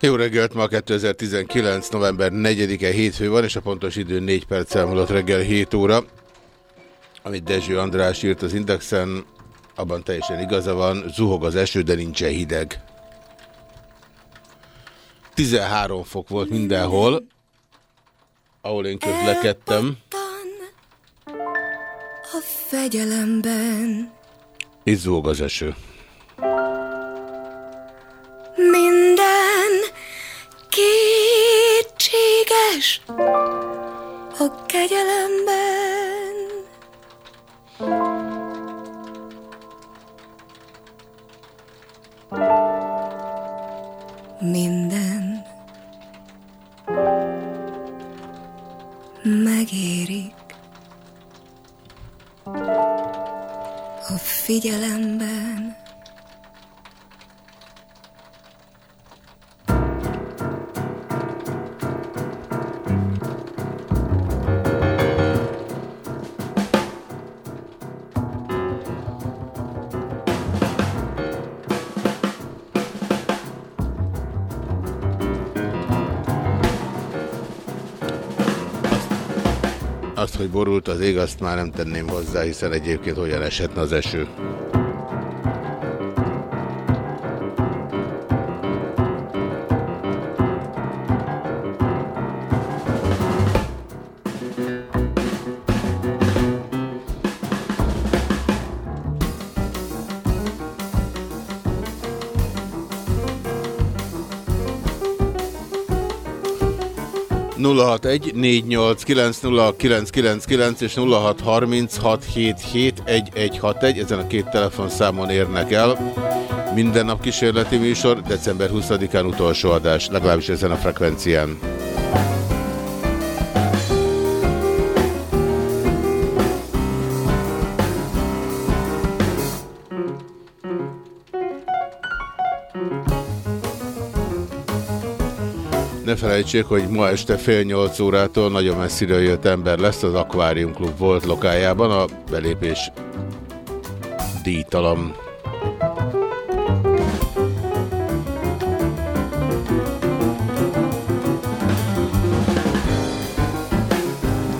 Jó reggelt, ma 2019. november 4-e hétfő van, és a pontos idő 4 perc elmúlott reggel 7 óra. Amit Dezső András írt az Indexen, abban teljesen igaza van, zuhog az eső, de nincsen hideg. 13 fok volt mindenhol, ahol én közlekedtem, A fegyelemben és zuhog az eső. minden kétséges a kegyelemben. Minden megérik a figyelemben. Azt, hogy borult az ég, azt már nem tenném hozzá, hiszen egyébként hogyan eshetne az eső. 0614890999 és 0636771161, ezen a két telefonszámon érnek el. Minden nap kísérleti műsor, december 20-án utolsó adás, legalábbis ezen a frekvencián. Felejtsék, hogy ma este fél nyolc órától nagyon messziről jött ember lesz az Aquarium Club volt lokájában, a belépés díjtalan.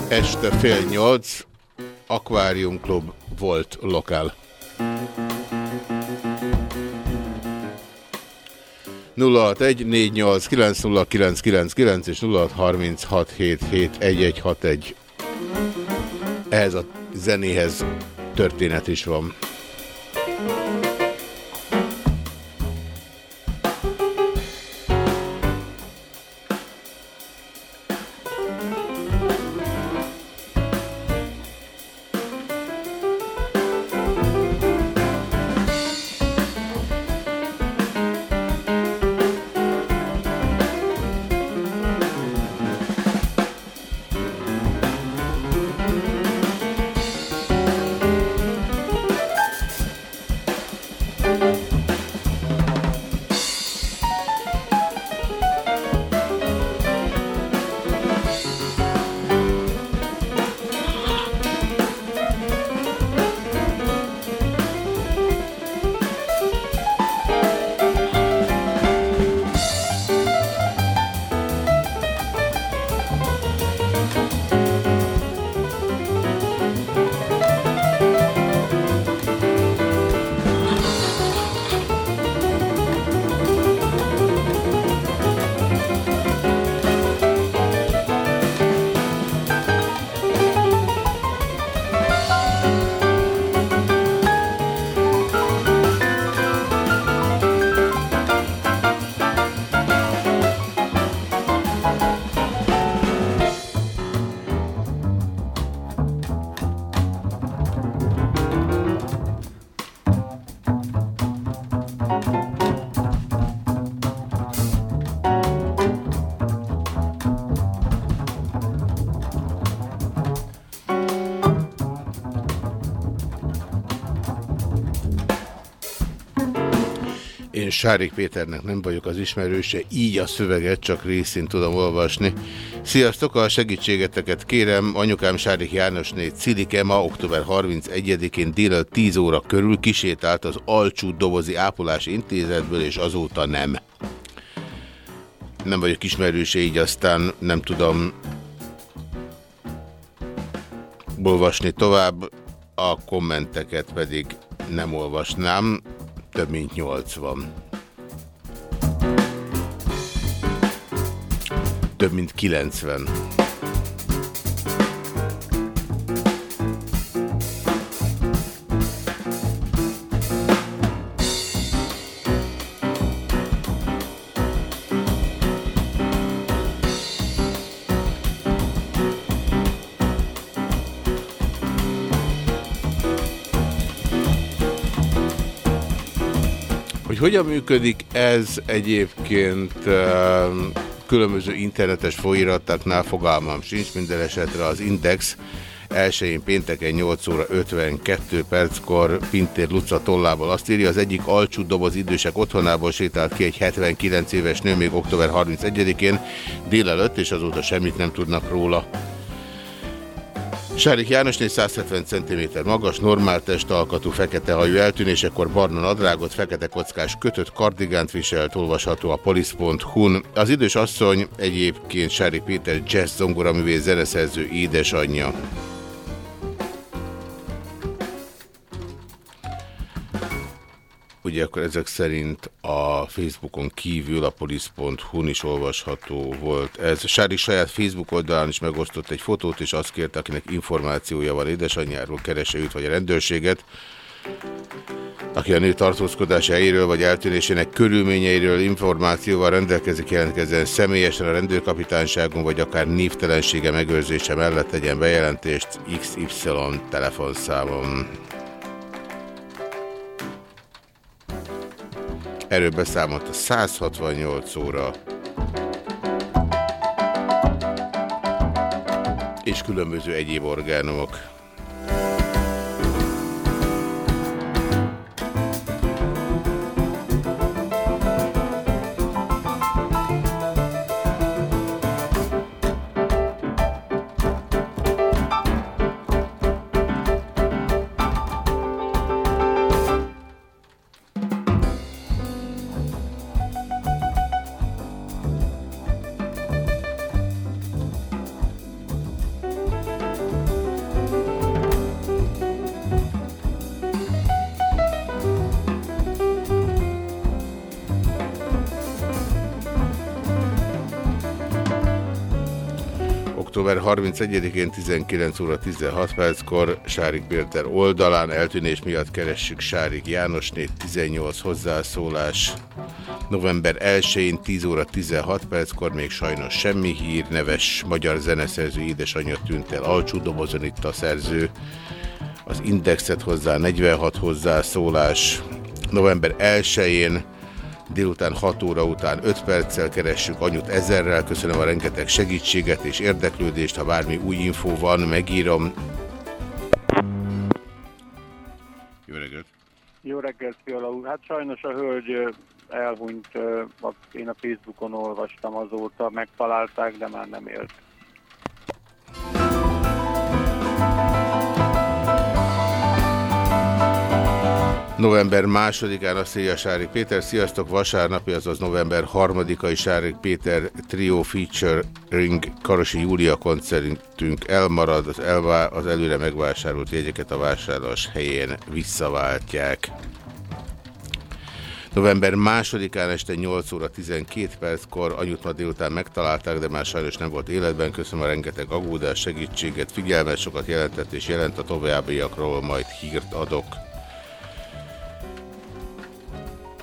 Este fél nyolc, Aquarium Club volt lokál. 061 489 és 0636771161. Ehhez a zenéhez történet is van. Sárik Péternek nem vagyok az ismerőse, így a szöveget csak részén tudom olvasni. Sziasztok, a segítségeteket kérem, anyukám Sárik Jánosné Cilike ma október 31-én dél 10 óra körül kisétált az Alcsú Dobozi Ápolási Intézetből, és azóta nem. Nem vagyok ismerőse, így aztán nem tudom olvasni tovább, a kommenteket pedig nem olvasnám több mint 80. Több mint 90. Hogy hogyan működik ez egyébként különböző internetes folyirataknál fogalmam sincs, minden esetre az Index elsőjén pénteken 8 óra 52 perckor Pintér Luca tollából azt írja, az egyik alcsú doboz idősek otthonából sétált ki egy 79 éves nő még október 31-én délelőtt, és azóta semmit nem tudnak róla. Sárik János 170 cm magas, normál testalkatú, fekete hajú eltűnésekor barna nadrágot, fekete kockás kötött kardigánt viselt, olvasható a polisz.hu-n. Az idős asszony egyébként Sárik Péter jazz zongoraművész zeneszerző édesanyja. Ugye akkor ezek szerint a Facebookon kívül a polisz.hu-n is olvasható volt. Ez Sári saját Facebook oldalán is megosztott egy fotót, és azt kérte, akinek információja van édesanyjáról, keresse őt vagy a rendőrséget, aki a nő tartózkodása helyéről vagy eltűnésének körülményeiről információval rendelkezik, jelentkezzen személyesen a rendőrkapitányságon, vagy akár névtelensége megőrzése mellett tegyen bejelentést XY telefonszámon. Erről beszámolt a 168 óra és különböző egyéb orgánumok. Október 31-én 19 óra 16 perckor Sárik Péter oldalán eltűnés miatt keressük Sárik Jánosnét 18 hozzászólás. November 1-én 10 óra 16 perckor még sajnos semmi hír, neves magyar zeneszerző édesanyja tűnt el alcsú dobozon itt a szerző. Az indexet hozzá 46 hozzászólás. November 1-én délután 6 óra után 5 perccel keressük anyut ezerrel. Köszönöm a rengeteg segítséget és érdeklődést. Ha bármi új infó van, megírom. Jó reggelt! Jó reggelt, Fiala úr. Hát sajnos a hölgy elhunyt, én a Facebookon olvastam azóta, megtalálták, de már nem élt. November másodikán a Széja Sárik Péter. Sziasztok! Vasárnapi, azaz november harmadikai Sárik Péter Trio Featuring Karosi Júlia koncertünk elmarad, az, elvá az előre megvásárolt jegyeket a vásárlás helyén visszaváltják. November másodikán este 8 óra 12 perckor anyut ma délután megtalálták, de már sajnos nem volt életben. Köszönöm a rengeteg agódás, segítséget, figyelmet, sokat jelentett és jelent a továbbiakról, majd hírt adok.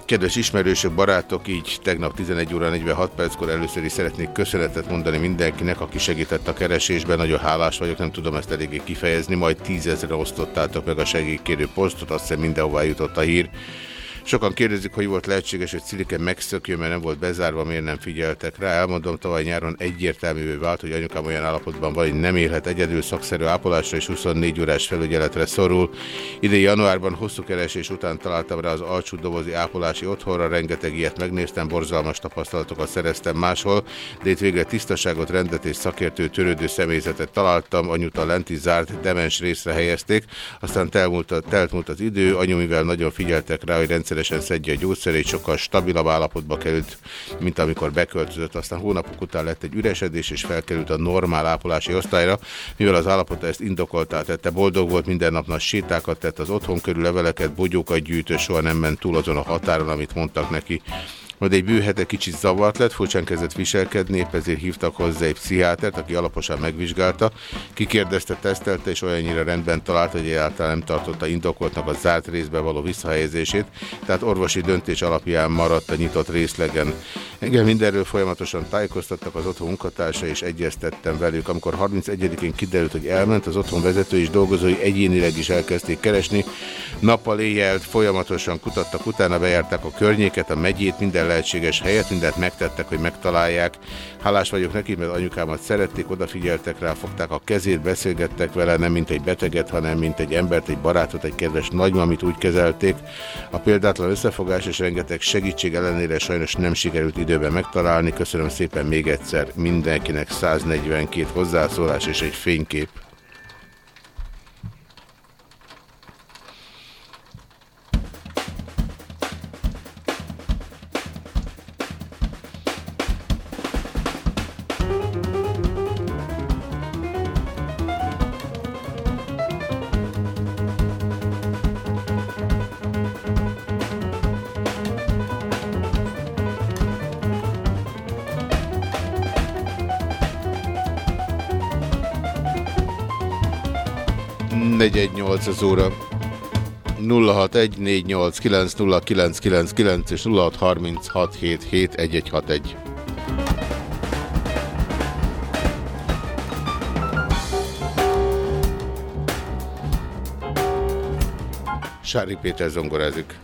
Kedves ismerősök, barátok, így tegnap 11 óra 46 perckor először is szeretnék köszönetet mondani mindenkinek, aki segített a keresésben. Nagyon hálás vagyok, nem tudom ezt eléggé kifejezni. Majd tízezre osztottátok meg a segélykérő posztot, azt hiszem mindenhová jutott a hír. Sokan kérdezik, hogy volt lehetséges, hogy Cilike megszökjön, mert nem volt bezárva, miért nem figyeltek rá. Elmondom, tavaly nyáron egyértelművé vált, hogy anyukám olyan állapotban van, hogy nem élhet egyedül szakszerű ápolásra és 24 órás felügyeletre szorul. Idén januárban hosszú keresés után találtam rá az alcsú dobozi ápolási otthonra, rengeteg ilyet megnéztem, borzalmas tapasztalatokat szereztem máshol, de itt végre tisztaságot, rendet és szakértő törődő személyzetet találtam, anyut a lenti zárt demens részre helyezték, aztán telt múlt az idő, anyu mivel nagyon figyeltek rá, hogy rendszeresen szedje a gyógyszerét, sokkal stabilabb állapotba került, mint amikor beköltözött, aztán hónapok után lett egy üresedés, és felkerült a normál ápolási osztályra, mivel az állapota ezt indokoltá tette, boldog volt, minden nap nagy sétákat tett, az otthon körül leveleket, bogyókat gyűjtő, soha nem ment túl azon a határon, amit mondtak neki. Majd egy bőhete kicsit zavart lett, furcsán kezdett viselkedni, ezért hívtak hozzá egy pszichiátert, aki alaposan megvizsgálta, kikérdezte, tesztelte, és olyannyira rendben talált, hogy egyáltalán nem tartotta indokoltnak a zárt részbe való visszahelyezését, tehát orvosi döntés alapján maradt a nyitott részlegen. Engem mindenről folyamatosan tájékoztattak az otthon munkatársa, és egyeztettem velük. Amikor 31-én kiderült, hogy elment, az otthon vezető és dolgozói egyénileg is elkezdték keresni. Nappal éjjel folyamatosan kutattak, utána bejárták a környéket, a megyét, minden lehetséges helyet, mindent megtettek, hogy megtalálják. Hálás vagyok neki, mert anyukámat szerették, odafigyeltek rá, fogták a kezét, beszélgettek vele, nem mint egy beteget, hanem mint egy embert, egy barátot, egy kedves nagymamit úgy kezelték. A példátlan összefogás és rengeteg segítség ellenére sajnos nem sikerült időben megtalálni. Köszönöm szépen még egyszer mindenkinek 142 hozzászólás és egy fénykép. Az óra. 0614890999 és 0636771161. Sári Péter zongorázik.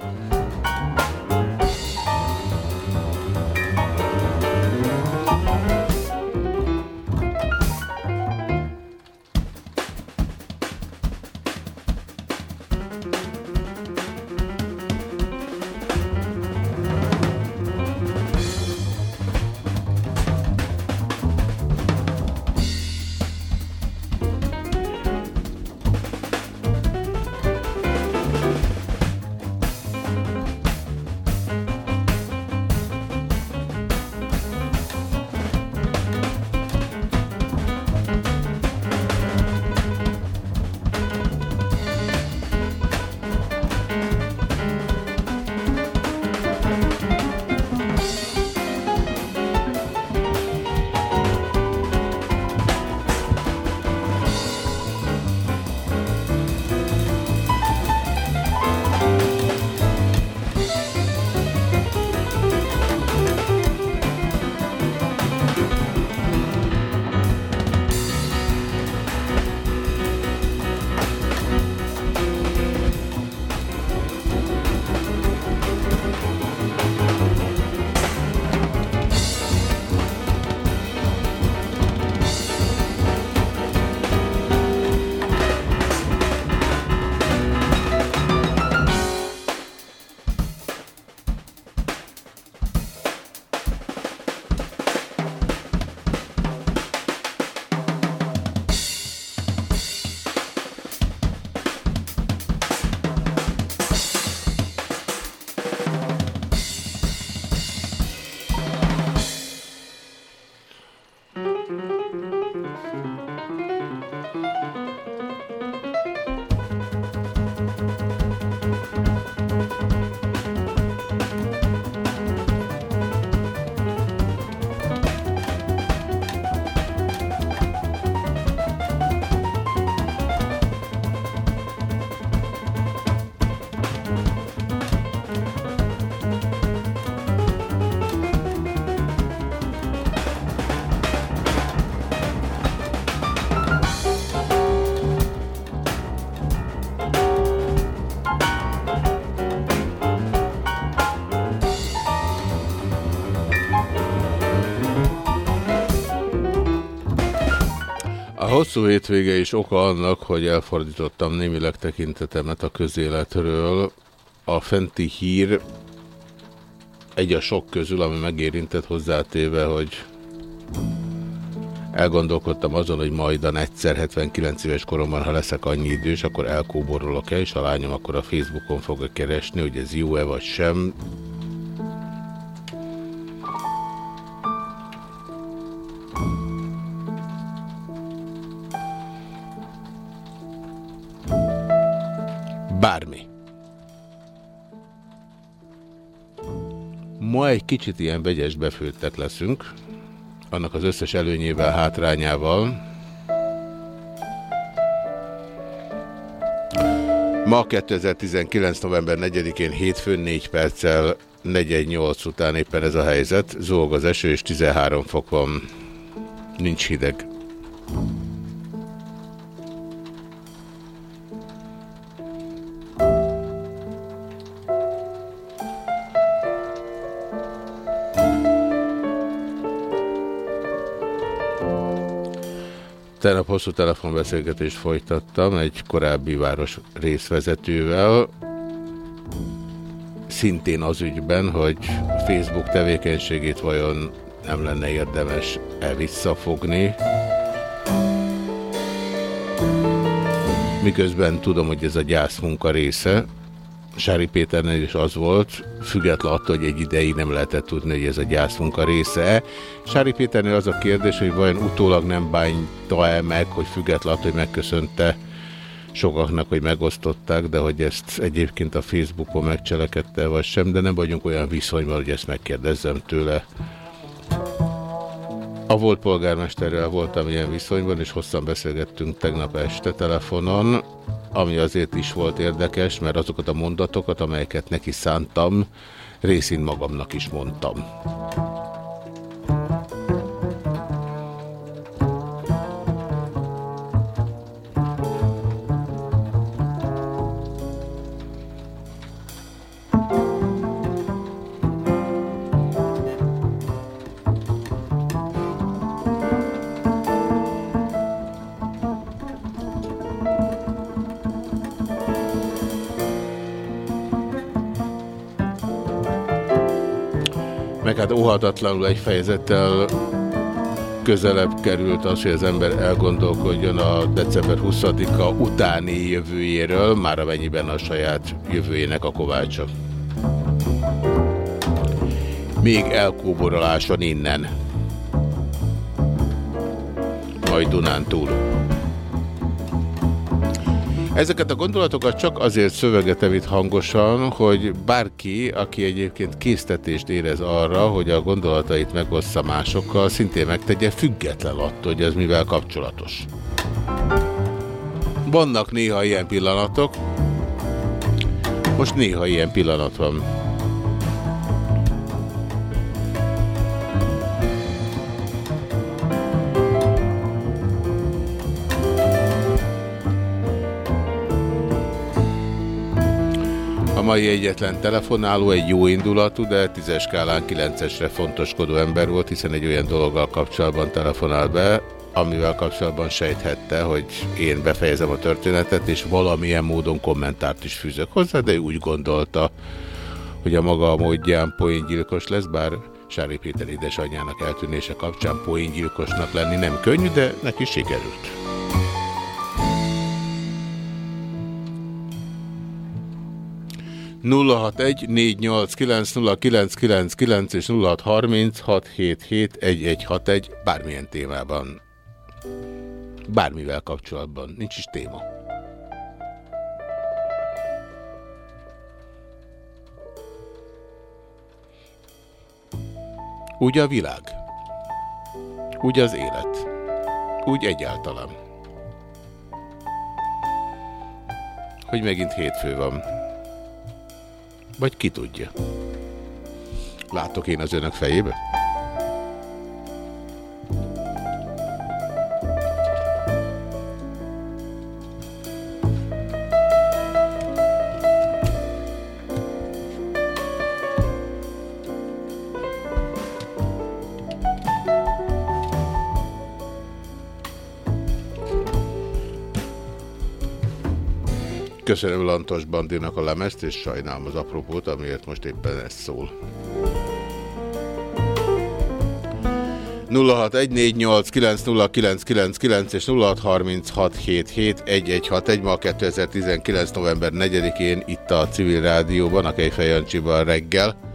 Hosszú hétvége is oka annak, hogy elfordítottam némileg tekintetemet a közéletről. A fenti hír egy a sok közül, ami megérintett hozzátéve, hogy elgondolkodtam azon, hogy majdan egyszer 79 éves koromban, ha leszek annyi idős, akkor elkóborolok-e, és a lányom akkor a Facebookon fogja keresni, hogy ez jó-e vagy sem. Egy kicsit ilyen vegyes befőttek leszünk, annak az összes előnyével, hátrányával. Ma 2019. november 4-én hétfőn 4 perccel 418 után éppen ez a helyzet. Zolg az eső és 13 fok van. Nincs hideg. Tegnap hosszú telefonbeszélgetést folytattam egy korábbi város részvezetővel, szintén az ügyben, hogy Facebook tevékenységét vajon nem lenne érdemes-e visszafogni. Miközben tudom, hogy ez a gyászmunka része, Sári Péternél is az volt, független attól, hogy egy ideig nem lehetett tudni, hogy ez a gyászmunka része-e. Sári Péternél az a kérdés, hogy vajon utólag nem bányta-e meg, hogy független attól, hogy megköszönte sokaknak, hogy megosztották, de hogy ezt egyébként a Facebookon megcselekedte, vagy sem, de nem vagyunk olyan viszonyban, hogy ezt megkérdezzem tőle. A volt polgármesterrel voltam ilyen viszonyban, és hosszan beszélgettünk tegnap este telefonon, ami azért is volt érdekes, mert azokat a mondatokat, amelyeket neki szántam, részint magamnak is mondtam. Óhatatlanul egy fejezettel közelebb került az, hogy az ember elgondolkodjon a december 20-a utáni jövőjéről, már amennyiben a saját jövőjének a kovácsa. Még elkóboroláson innen. Majd Dunán túl. Ezeket a gondolatokat csak azért szövegetem itt hangosan, hogy bárki, aki egyébként késztetést érez arra, hogy a gondolatait megossza másokkal, szintén megtegye független attól, hogy ez mivel kapcsolatos. Vannak néha ilyen pillanatok, most néha ilyen pillanat van. Mai egyetlen telefonáló egy jó indulatú, de tízes skálán kilencesre fontoskodó ember volt, hiszen egy olyan dologgal kapcsolatban telefonál be, amivel kapcsolatban sejthette, hogy én befejezem a történetet, és valamilyen módon kommentárt is fűzök hozzá, de úgy gondolta, hogy a maga módján poéngyilkos lesz, bár Sári Péter édesanyjának eltűnése kapcsán poéngyilkosnak lenni nem könnyű, de neki sikerült. 061-489-0999 és 0636771161 bármilyen témában. Bármivel kapcsolatban. Nincs is téma. Úgy a világ. Úgy az élet. Úgy egyáltalán. Hogy megint hétfő van. Vagy ki tudja? Látok én az önök fejébe? Köszönöm Lantos Bandinak a lemezt, és sajnálom az apropót, amiért most éppen ez szól. 0614890999 és 0636771161 ma 2019. november 4-én itt a Civil Rádióban, a Kejfej reggel.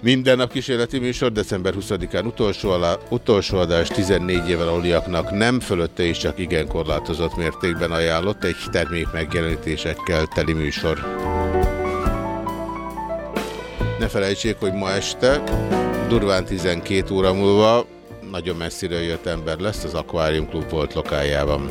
Minden nap kísérleti műsor, december 20-án utolsó, alá, utolsó adás 14 éven aluliaknak nem fölötte és csak igen korlátozott mértékben ajánlott egy termék megjelenítésekkel teli műsor. Ne felejtsék, hogy ma este durván 12 óra múlva nagyon messziről jött ember lesz az Aquarium Club volt lokájában.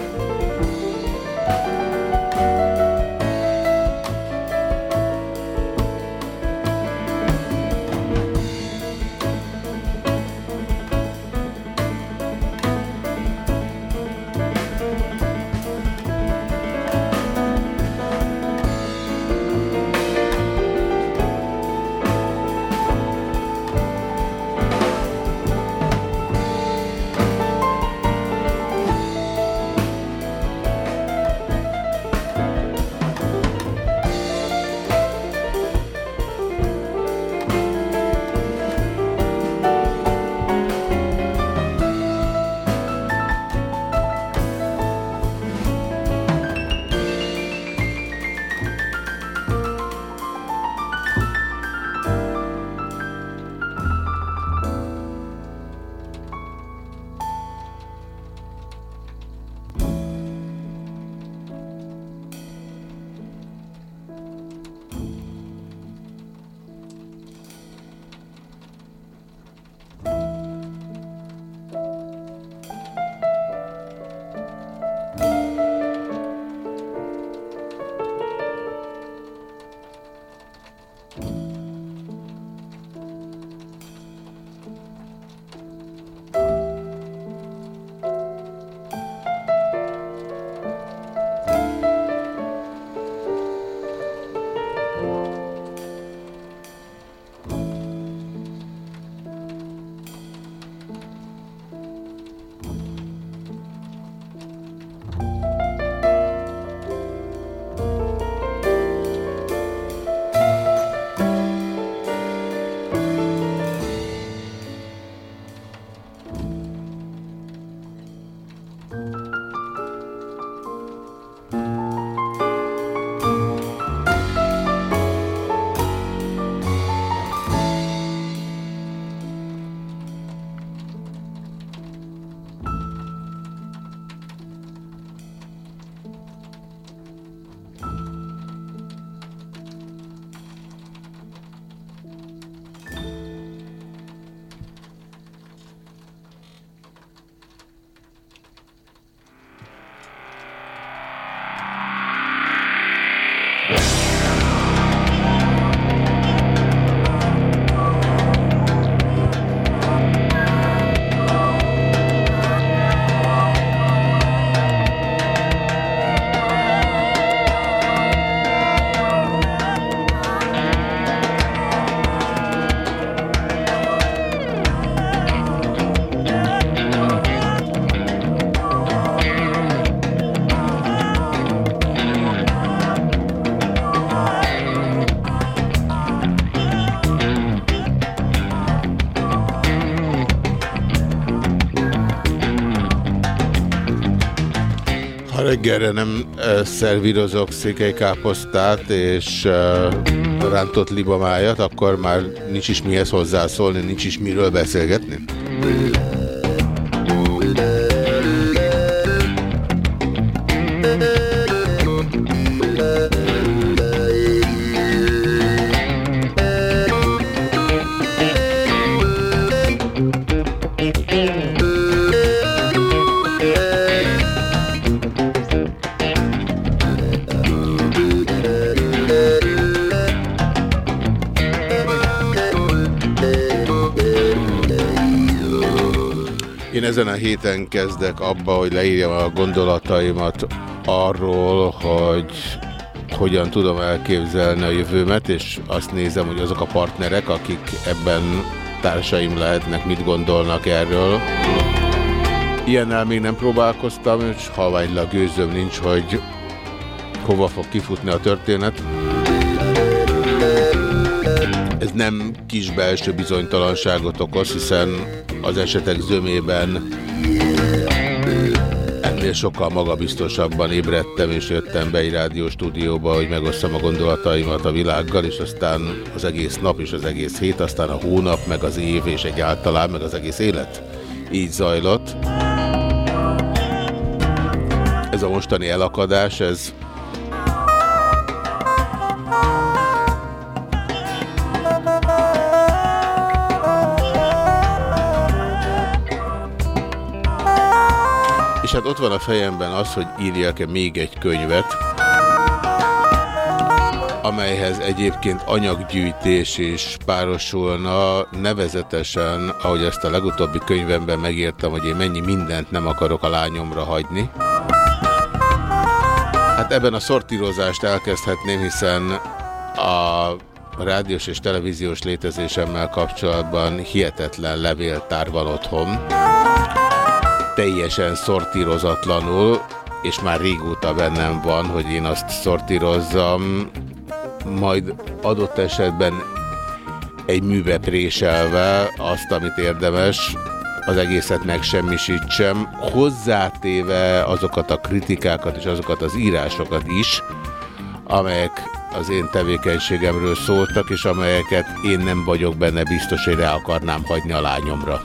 Reggelre nem szervírozok székelykáposztát és rántott libamájat, akkor már nincs is mihez hozzászólni, nincs is miről beszélgetni. Kezdek abba, hogy leírjam a gondolataimat arról, hogy hogyan tudom elképzelni a jövőmet, és azt nézem, hogy azok a partnerek, akik ebben társaim lehetnek, mit gondolnak erről. Ilyennel még nem próbálkoztam, és halványlag gőzöm nincs, hogy hova fog kifutni a történet. Ez nem kis belső bizonytalanságot okoz, hiszen az esetek zömében ennél sokkal magabiztosabban ébredtem, és jöttem be egy rádióstúdióba, hogy megosztam a gondolataimat a világgal, és aztán az egész nap és az egész hét, aztán a hónap, meg az év, és egyáltalán, meg az egész élet így zajlott. Ez a mostani elakadás, ez ott van a fejemben az, hogy írjak-e még egy könyvet, amelyhez egyébként anyaggyűjtés is párosulna, nevezetesen, ahogy ezt a legutóbbi könyvemben megírtam, hogy én mennyi mindent nem akarok a lányomra hagyni. Hát ebben a szortírozást elkezdhetném, hiszen a rádiós és televíziós létezésemmel kapcsolatban hihetetlen levéltár van otthon. Teljesen szortírozatlanul, és már régóta bennem van, hogy én azt szortírozzam, majd adott esetben egy műve préselve azt, amit érdemes, az egészet megsemmisítsem, hozzátéve azokat a kritikákat és azokat az írásokat is, amelyek az én tevékenységemről szóltak, és amelyeket én nem vagyok benne biztos, hogy rá akarnám hagyni a lányomra.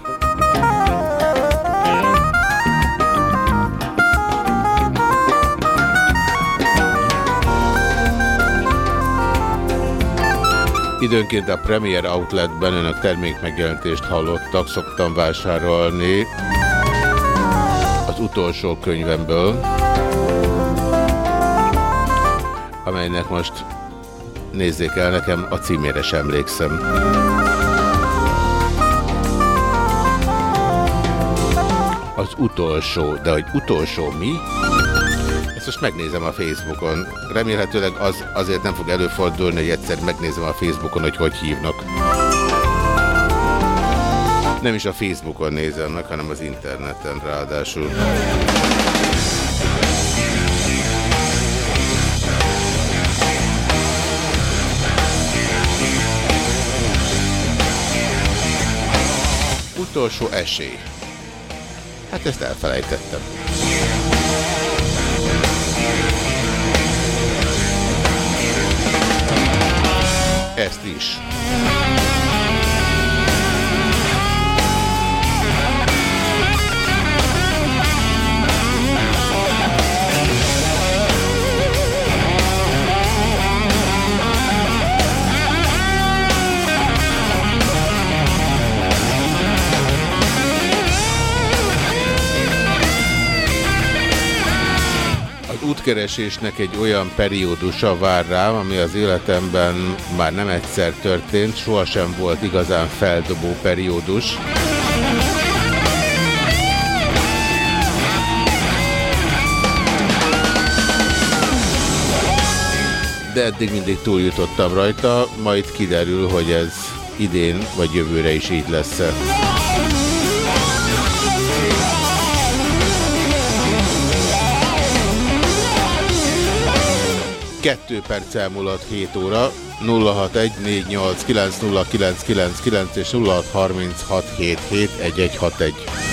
Időnként a Premier Outletben önök termékmegjelentést hallottak, szoktam vásárolni az utolsó könyvemből, amelynek most nézzék el, nekem a címére sem emlékszem. Az utolsó, de hogy utolsó mi? Most megnézem a Facebookon. Remélhetőleg az azért nem fog előfordulni, hogy egyszer megnézem a Facebookon, hogy hogy hívnak. Nem is a Facebookon nézem meg, hanem az interneten ráadásul. Utolsó esély. Hát ezt elfelejtettem. Ezt is. Útkeresésnek egy olyan periódusa vár rám, ami az életemben már nem egyszer történt, sohasem volt igazán feldobó periódus. De eddig mindig túljutottam rajta, majd kiderül, hogy ez idén vagy jövőre is így lesz. -e. Kettő perc elmúlott 7 óra, 0614890999 és 0636771161.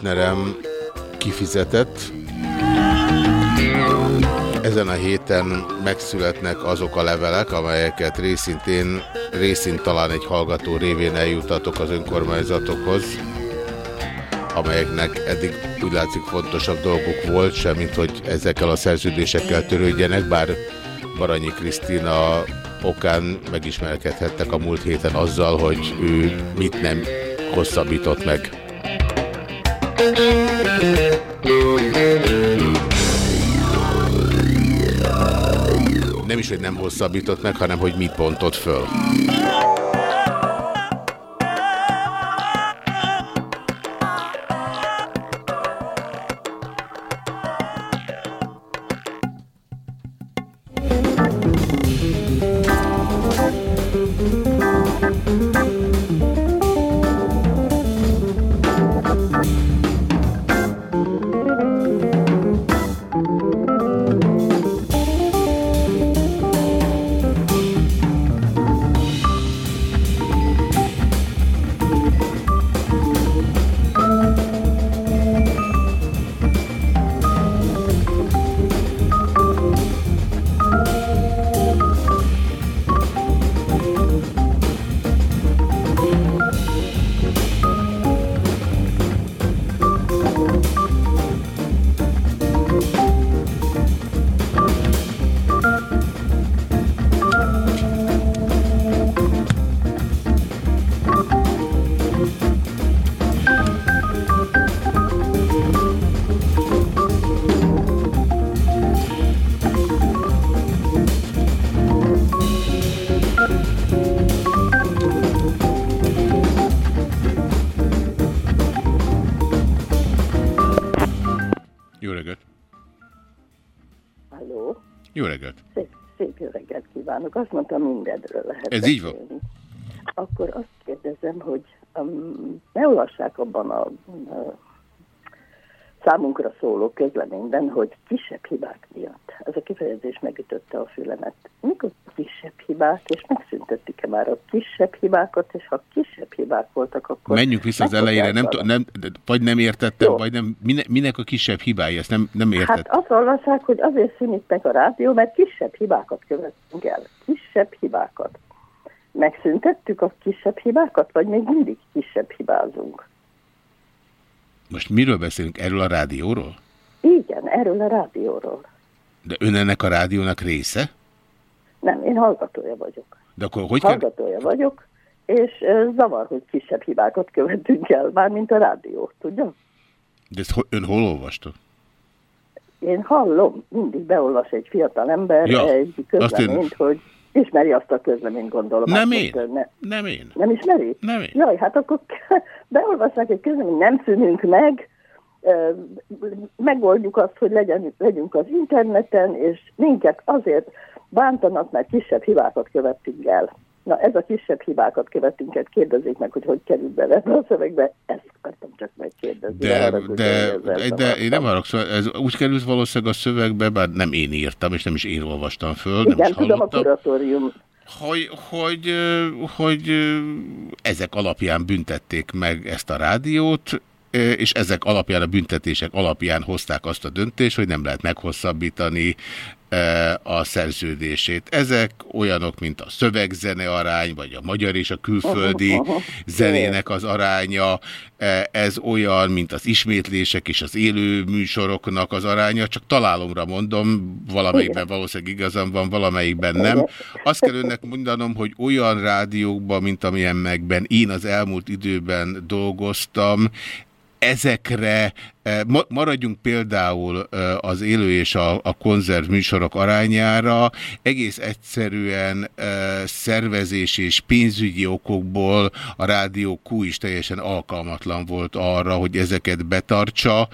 partnerem kifizetett. Ezen a héten megszületnek azok a levelek, amelyeket részintén, részint talán egy hallgató révén eljutatok az önkormányzatokhoz, amelyeknek eddig úgy látszik fontosabb dolgok volt, semmint hogy ezekkel a szerződésekkel törődjenek, bár Baranyi Krisztina okán megismerkedhettek a múlt héten azzal, hogy ő mit nem hosszabbított meg. Nem is, hogy nem hosszabbított meg, hanem hogy mit bontott föl. Ez így van? beszélni. Akkor azt kérdezem, hogy um, ne olvassák abban a, a számunkra szóló közleményben, hogy kisebb hibák miatt. Ez a kifejezés megütötte a fülemet. Mikor kisebb hibák, és megszüntettük-e már a kisebb hibákat, és ha kisebb hibák voltak, akkor... Menjünk vissza az elejére, nem, nem, vagy nem értettem, Jó. vagy nem, mine, minek a kisebb hibája, ezt nem, nem Hát értettem. azt olvassák, hogy azért szűnik meg a rádió, mert kisebb hibákat követünk el. Kisebb hibákat. Megszüntettük a kisebb hibákat, vagy még mindig kisebb hibázunk? Most miről beszélünk? Erről a rádióról? Igen, erről a rádióról. De ön ennek a rádiónak része? Nem, én hallgatója vagyok. De akkor hogy kell... Hallgatója vagyok, és zavar, hogy kisebb hibákat követünk el, mármint a rádió, tudja? De ezt ön hol olvasta? Én hallom, mindig beolvas egy fiatal ember Ja, egy azt én- közleményt, hogy ismeri azt a közleményt, gondolom. Nem én. Ne, Nem én. Nem ismeri? Nem én. Jaj, hát akkor beolvassák egy közleményt, nem szűnünk meg, megoldjuk azt, hogy legyen, legyünk az interneten, és minket azért bántanak, mert kisebb hibákat követünk el. Na, ez a kisebb hibákat követünk el, kérdezzék meg, hogy hogy kerül bele a szövegbe, ezt akartam csak megkérdezni. De, arra, de, de, de én nem haragszom, ez úgy került valószínűleg a szövegbe, bár nem én írtam, és nem is én olvastam föl, nem Igen, is tudom, a hallottam. kuratórium hogy, hogy, hogy ezek alapján büntették meg ezt a rádiót, és ezek alapján, a büntetések alapján hozták azt a döntést, hogy nem lehet meghosszabbítani a szerződését. Ezek olyanok, mint a szövegzene arány, vagy a magyar és a külföldi zenének az aránya, Ö, ez olyan, mint az ismétlések és az élő műsoroknak az aránya, csak találomra mondom, valamelyikben valószínűleg igazam van, valamelyikben nem. Azt kell önnek mondanom, hogy olyan rádiókban, mint amilyen megben én az elmúlt időben dolgoztam, ezekre eh, ma- maradjunk például eh, az élő és a, a konzerv műsorok arányára, egész egyszerűen eh, szervezés és pénzügyi okokból a rádió Q is teljesen alkalmatlan volt arra, hogy ezeket betartsa,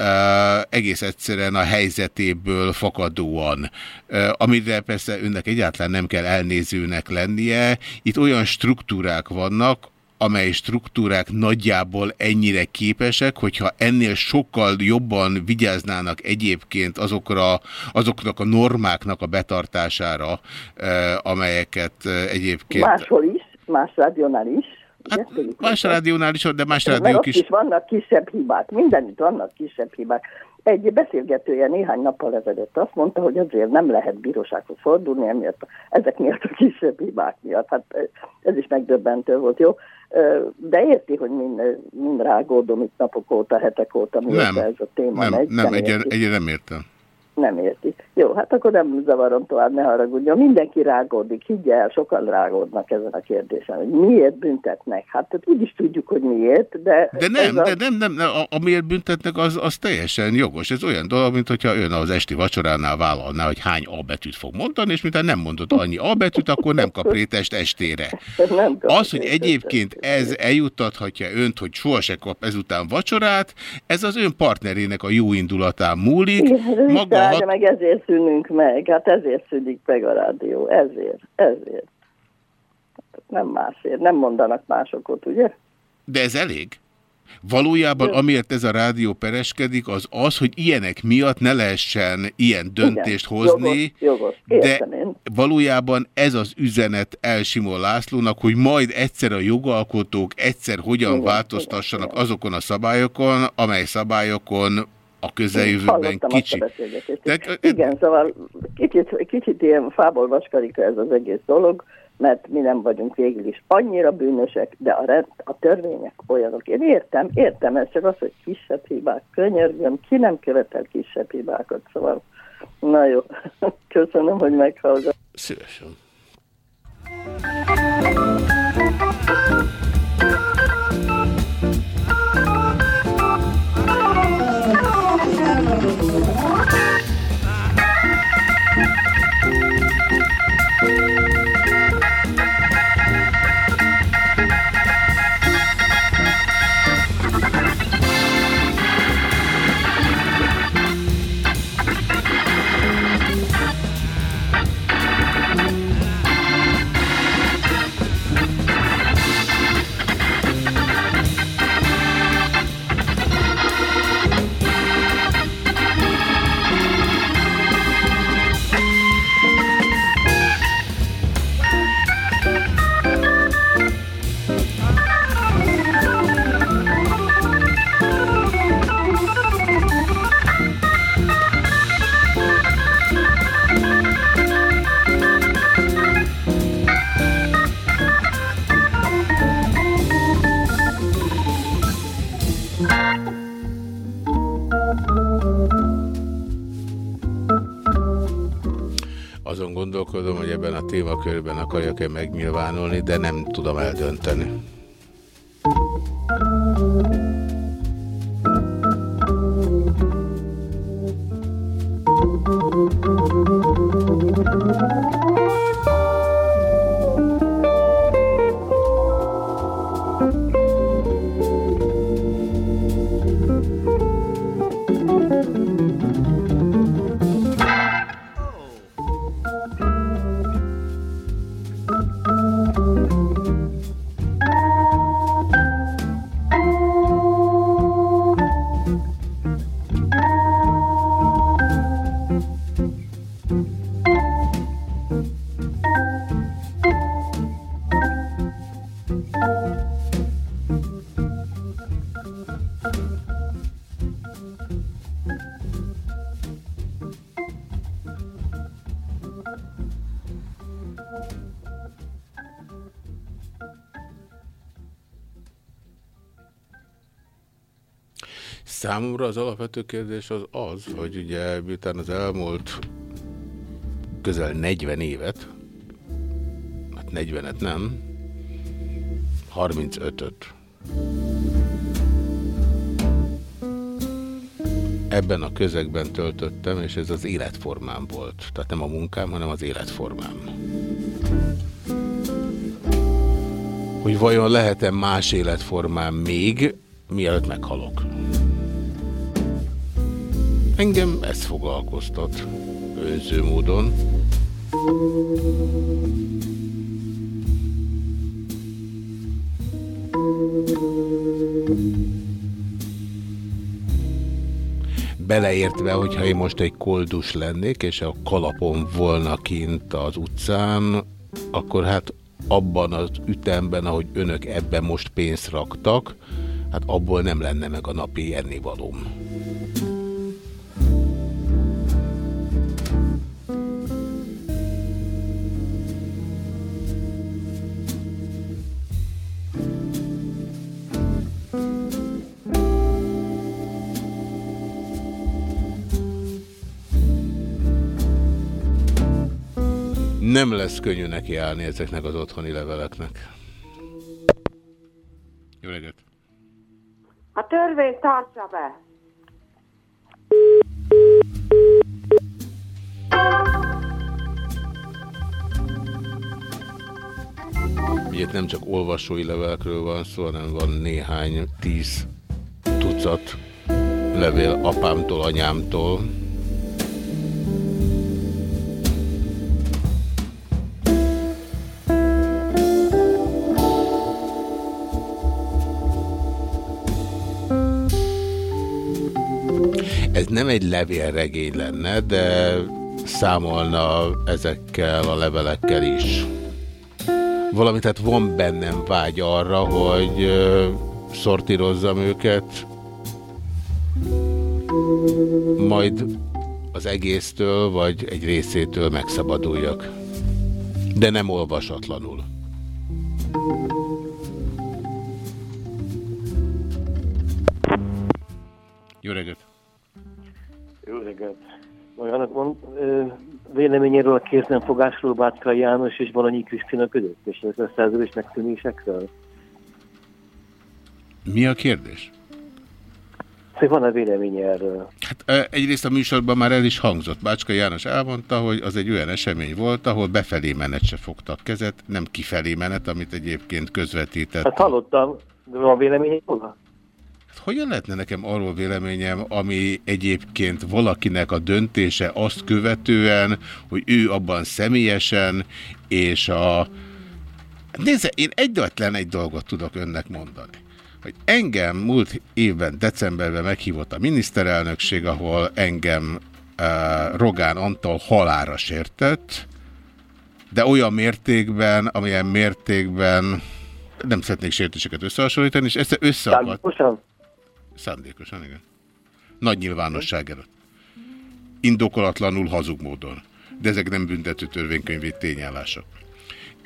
Uh, egész egyszerűen a helyzetéből fakadóan, uh, amire persze önnek egyáltalán nem kell elnézőnek lennie. Itt olyan struktúrák vannak, amely struktúrák nagyjából ennyire képesek, hogyha ennél sokkal jobban vigyáznának egyébként azokra, azoknak a normáknak a betartására, eh, amelyeket eh, egyébként... máshol is, más rádiónál is. Hát, más rádiónál is, de más rádiók is. is vannak kisebb hibák, mindenütt vannak kisebb hibák. Egy beszélgetője néhány nappal ezelőtt azt mondta, hogy azért nem lehet bírósághoz fordulni, emiatt, ezek miatt a kisebb hibák miatt. Hát ez is megdöbbentő volt, jó? De érti, hogy mind, mind rágódom itt napok óta, hetek óta, mióta Nem, ez a téma Nem, megy. nem, érti. egyre, egyre nem értem. nem érti. Jó, hát akkor nem zavarom tovább, ne haragudjon. Mindenki rágódik, higgy el, sokan rágódnak ezen a kérdésen, hogy miért büntetnek. Hát úgy is tudjuk, hogy miért, de... De nem, a... de nem, nem, nem amiért büntetnek, az, az teljesen jogos. Ez olyan dolog, mint hogyha ön az esti vacsoránál vállalná, hogy hány A betűt fog mondani, és mintha nem mondott annyi A betűt, akkor nem kap rétest estére. Nem kap Az, hogy egyébként ez eljuttathatja önt, hogy sohasem kap ezután vacsorát, ez az ön partnerének a jó indulatán múlik. Igen, Maga Maga hat... meg ezért szűnünk meg, hát ezért szűnik meg a rádió, ezért, ezért. Nem másért, nem mondanak másokot, ugye? De ez elég? Valójában, amiért ez a rádió pereskedik, az az, hogy ilyenek miatt ne lehessen ilyen döntést Igen, hozni, jogos, jogos. de én. valójában ez az üzenet Elsimon Lászlónak, hogy majd egyszer a jogalkotók egyszer hogyan Igen, változtassanak igen, azokon a szabályokon, amely szabályokon a közeljövőben kicsi. a Igen, szóval kicsit, kicsit ilyen fából vaskarika ez az egész dolog, mert mi nem vagyunk végül is annyira bűnösek, de a, rend, a törvények olyanok. Én értem, értem, ez csak az, hogy kisebb hibák. Könyörgöm, ki nem követel kisebb hibákat, szóval na jó, köszönöm, hogy meghallgat. Szívesen. Témakörben akarjak-e megnyilvánulni, de nem tudom eldönteni. Számomra az alapvető kérdés az az, hogy ugye miután az elmúlt közel 40 évet, hát 40-et nem, 35-öt ebben a közegben töltöttem, és ez az életformám volt. Tehát nem a munkám, hanem az életformám. Hogy vajon lehet-e más életformám még, mielőtt meghalok? Engem ez foglalkoztat önző módon. Beleértve, hogyha én most egy koldus lennék, és a kalapom volna kint az utcán, akkor hát abban az ütemben, ahogy önök ebben most pénzt raktak, hát abból nem lenne meg a napi ennivalóm. Nem lesz könnyű nekiállni ezeknek az otthoni leveleknek. Jó reggelt! A törvény tartsa be! Itt nem csak olvasói levelekről van szó, hanem van néhány tíz tucat levél apámtól, anyámtól. Egy levélregény lenne, de számolna ezekkel a levelekkel is. Valamint tehát van bennem vágy arra, hogy ö, szortírozzam őket, majd az egésztől, vagy egy részétől megszabaduljak. De nem olvasatlanul. Jó reggelt! Véleményéről a kéznemfogásról Bácska János és Balanyi Krisztina között, és az összeszerződés megszűnésekről? Mi a kérdés? Szóval van a véleménye erről? Hát egyrészt a műsorban már el is hangzott. Bácska János elmondta, hogy az egy olyan esemény volt, ahol befelé menet se fogtak kezet, nem kifelé menet, amit egyébként közvetített. Hát hallottam, de van véleménye róla? Hogyan lehetne nekem arról véleményem, ami egyébként valakinek a döntése azt követően, hogy ő abban személyesen, és a... Nézze, én egyetlen egy dolgot tudok önnek mondani. Hogy engem múlt évben, decemberben meghívott a miniszterelnökség, ahol engem uh, Rogán Antal halára sértett, de olyan mértékben, amilyen mértékben nem szeretnék sértéseket összehasonlítani, és ezt összeakadt. Szándékosan? Igen. Nagy nyilvánosság előtt. Indokolatlanul hazug módon. De ezek nem büntető törvénykönyvi tényállások.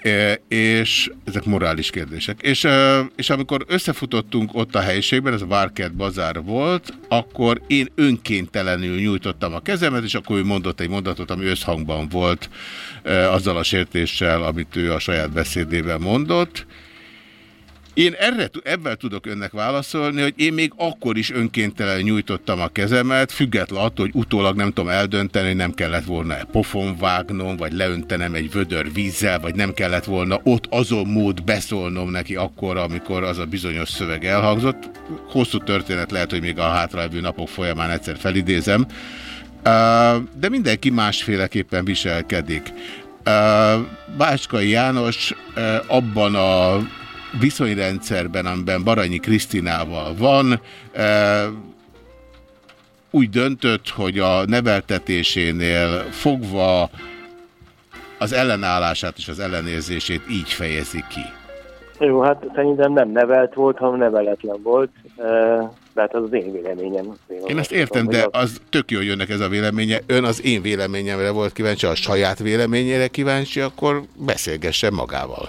E, és ezek morális kérdések. És, e, és amikor összefutottunk ott a helyiségben, ez a Várkert bazár volt, akkor én önkéntelenül nyújtottam a kezemet, és akkor ő mondott egy mondatot, ami összhangban volt e, azzal a sértéssel, amit ő a saját beszédében mondott, én erre, ebben tudok önnek válaszolni, hogy én még akkor is önkéntelen nyújtottam a kezemet, független attól, hogy utólag nem tudom eldönteni, hogy nem kellett volna pofon vágnom, vagy leöntenem egy vödör vízzel, vagy nem kellett volna ott azon mód beszólnom neki akkor, amikor az a bizonyos szöveg elhangzott. Hosszú történet lehet, hogy még a hátralévő napok folyamán egyszer felidézem, de mindenki másféleképpen viselkedik. Bácskai János abban a viszonyrendszerben, amiben Baranyi Krisztinával van, e, úgy döntött, hogy a neveltetésénél fogva az ellenállását és az ellenérzését így fejezi ki. Jó, hát szerintem nem nevelt volt, hanem neveletlen volt. De hát az az én véleményem. Én ezt értem, de az tök jól jönnek ez a véleménye. Ön az én véleményemre volt kíváncsi, a saját véleményére kíváncsi, akkor beszélgessen magával.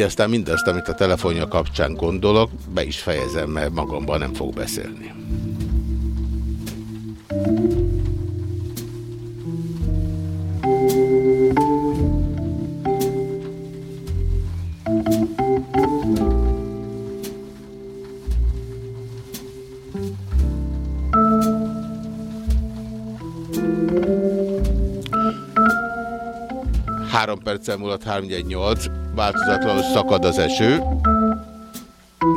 Így aztán mindazt, amit a telefonja kapcsán gondolok, be is fejezem, mert magamban nem fog beszélni. Három perccel múlott 318, változatlanul szakad az eső.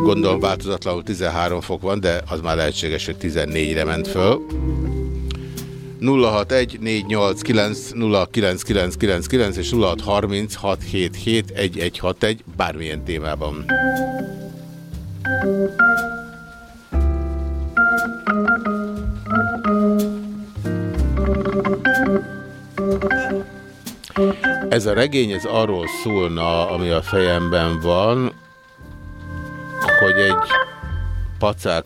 Gondolom változatlanul 13 fok van, de az már lehetséges, hogy 14-re ment föl. 061 489 0999 és 0630 677 1161 bármilyen témában. Ez a regény ez arról szólna, ami a fejemben van, hogy egy pacák,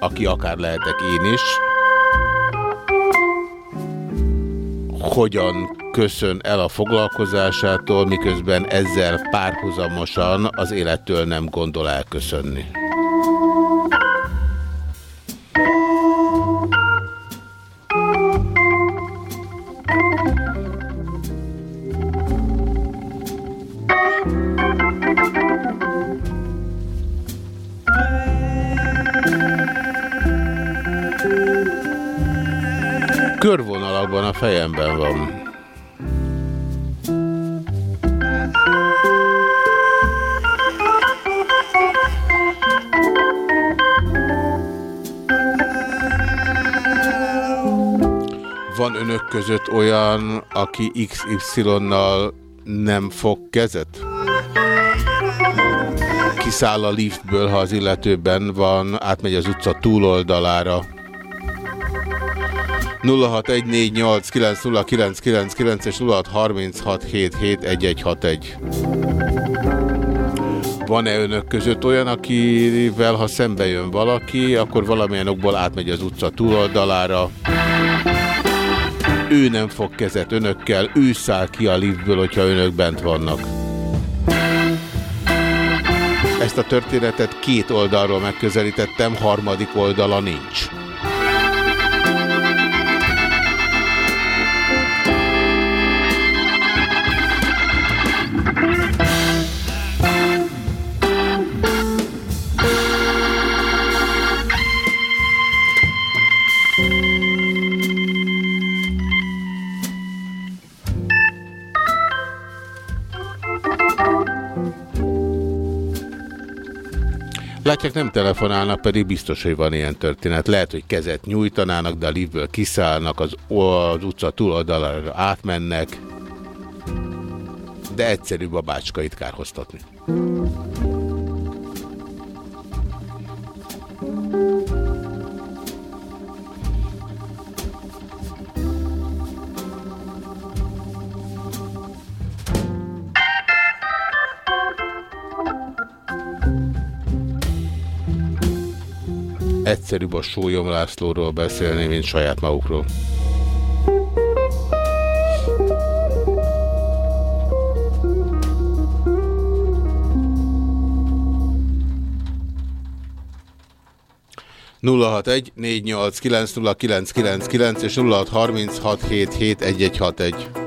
aki akár lehetek én is, hogyan köszön el a foglalkozásától, miközben ezzel párhuzamosan az élettől nem gondol elköszönni. Között olyan, aki XY-nal nem fog kezet? Kiszáll a liftből, ha az illetőben van, átmegy az utca túloldalára. 0614890999 és 0636771161. Van-e önök között olyan, akivel ha szembe jön valaki, akkor valamilyen okból átmegy az utca túloldalára? Ő nem fog kezet önökkel, ő száll ki a liftből, hogyha önök bent vannak. Ezt a történetet két oldalról megközelítettem, harmadik oldala nincs. Látják, nem telefonálnak, pedig biztos, hogy van ilyen történet. Lehet, hogy kezet nyújtanának, de a liftből kiszállnak, az, az utca túloldalára átmennek. De egyszerűbb a bácskait kárhoztatni. egyszerűbb a Sólyom Lászlóról beszélni, mint saját magukról. egy és 0636771161.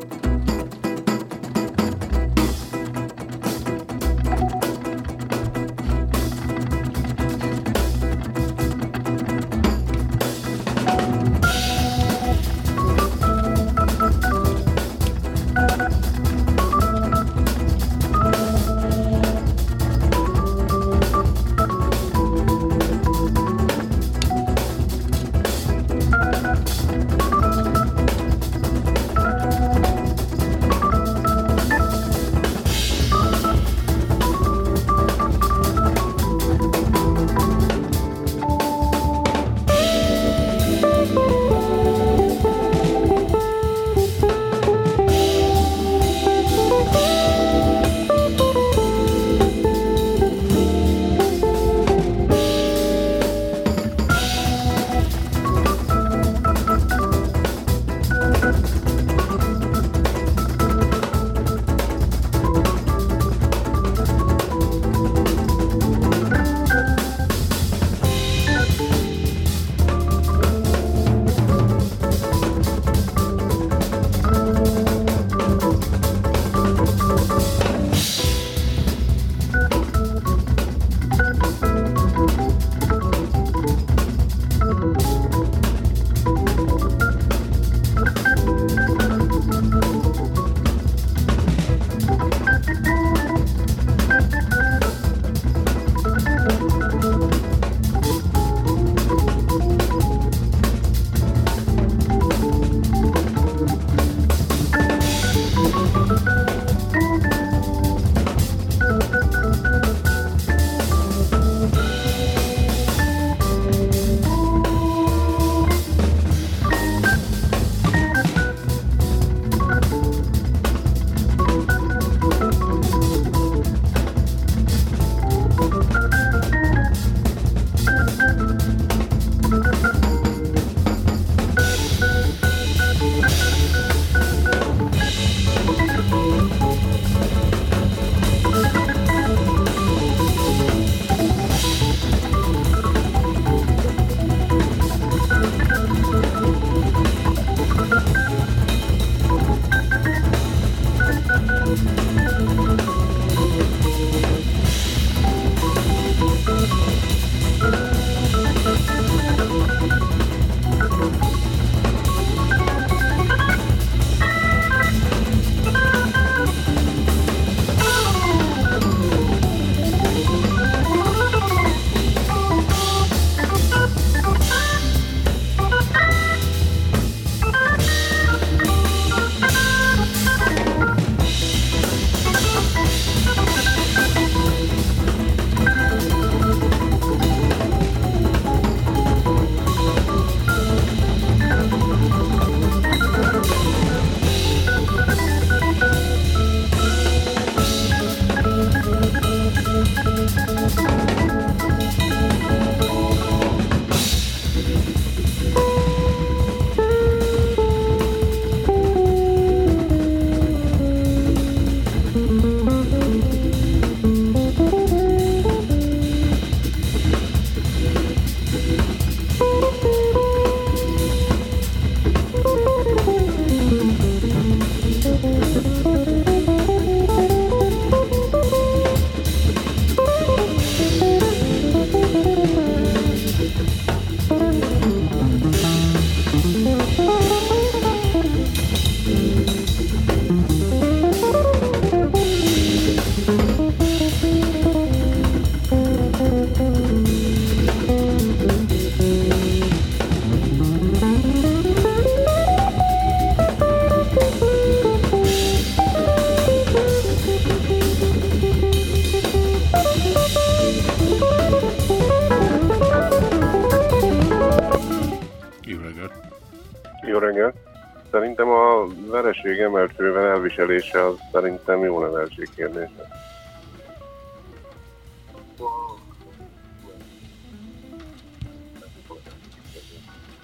a vereség emeltővel elviselése az szerintem jó nevelség kérdése.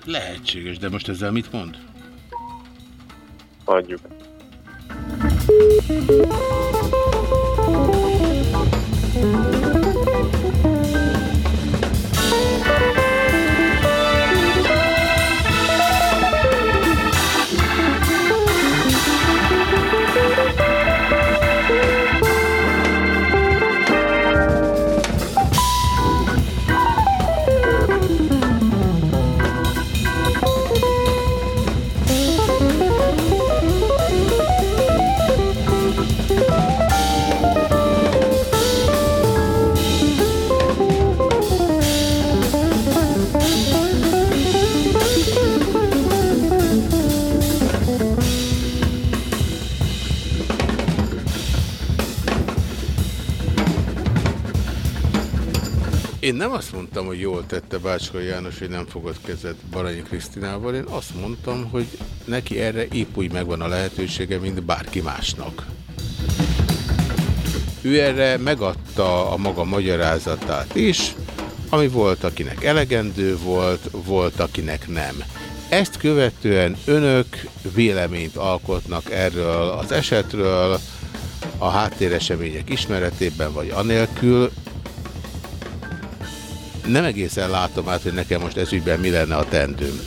Lehetséges, de most ezzel mit mond? Hogy jól tette Bácskai János, hogy nem fogott kezet Baranyi Krisztinával. Én azt mondtam, hogy neki erre épp úgy megvan a lehetősége, mint bárki másnak. Ő erre megadta a maga magyarázatát is, ami volt, akinek elegendő volt, volt, akinek nem. Ezt követően önök véleményt alkotnak erről az esetről, a háttéresemények ismeretében vagy anélkül, nem egészen látom át, hogy nekem most ezügyben mi lenne a tendőm.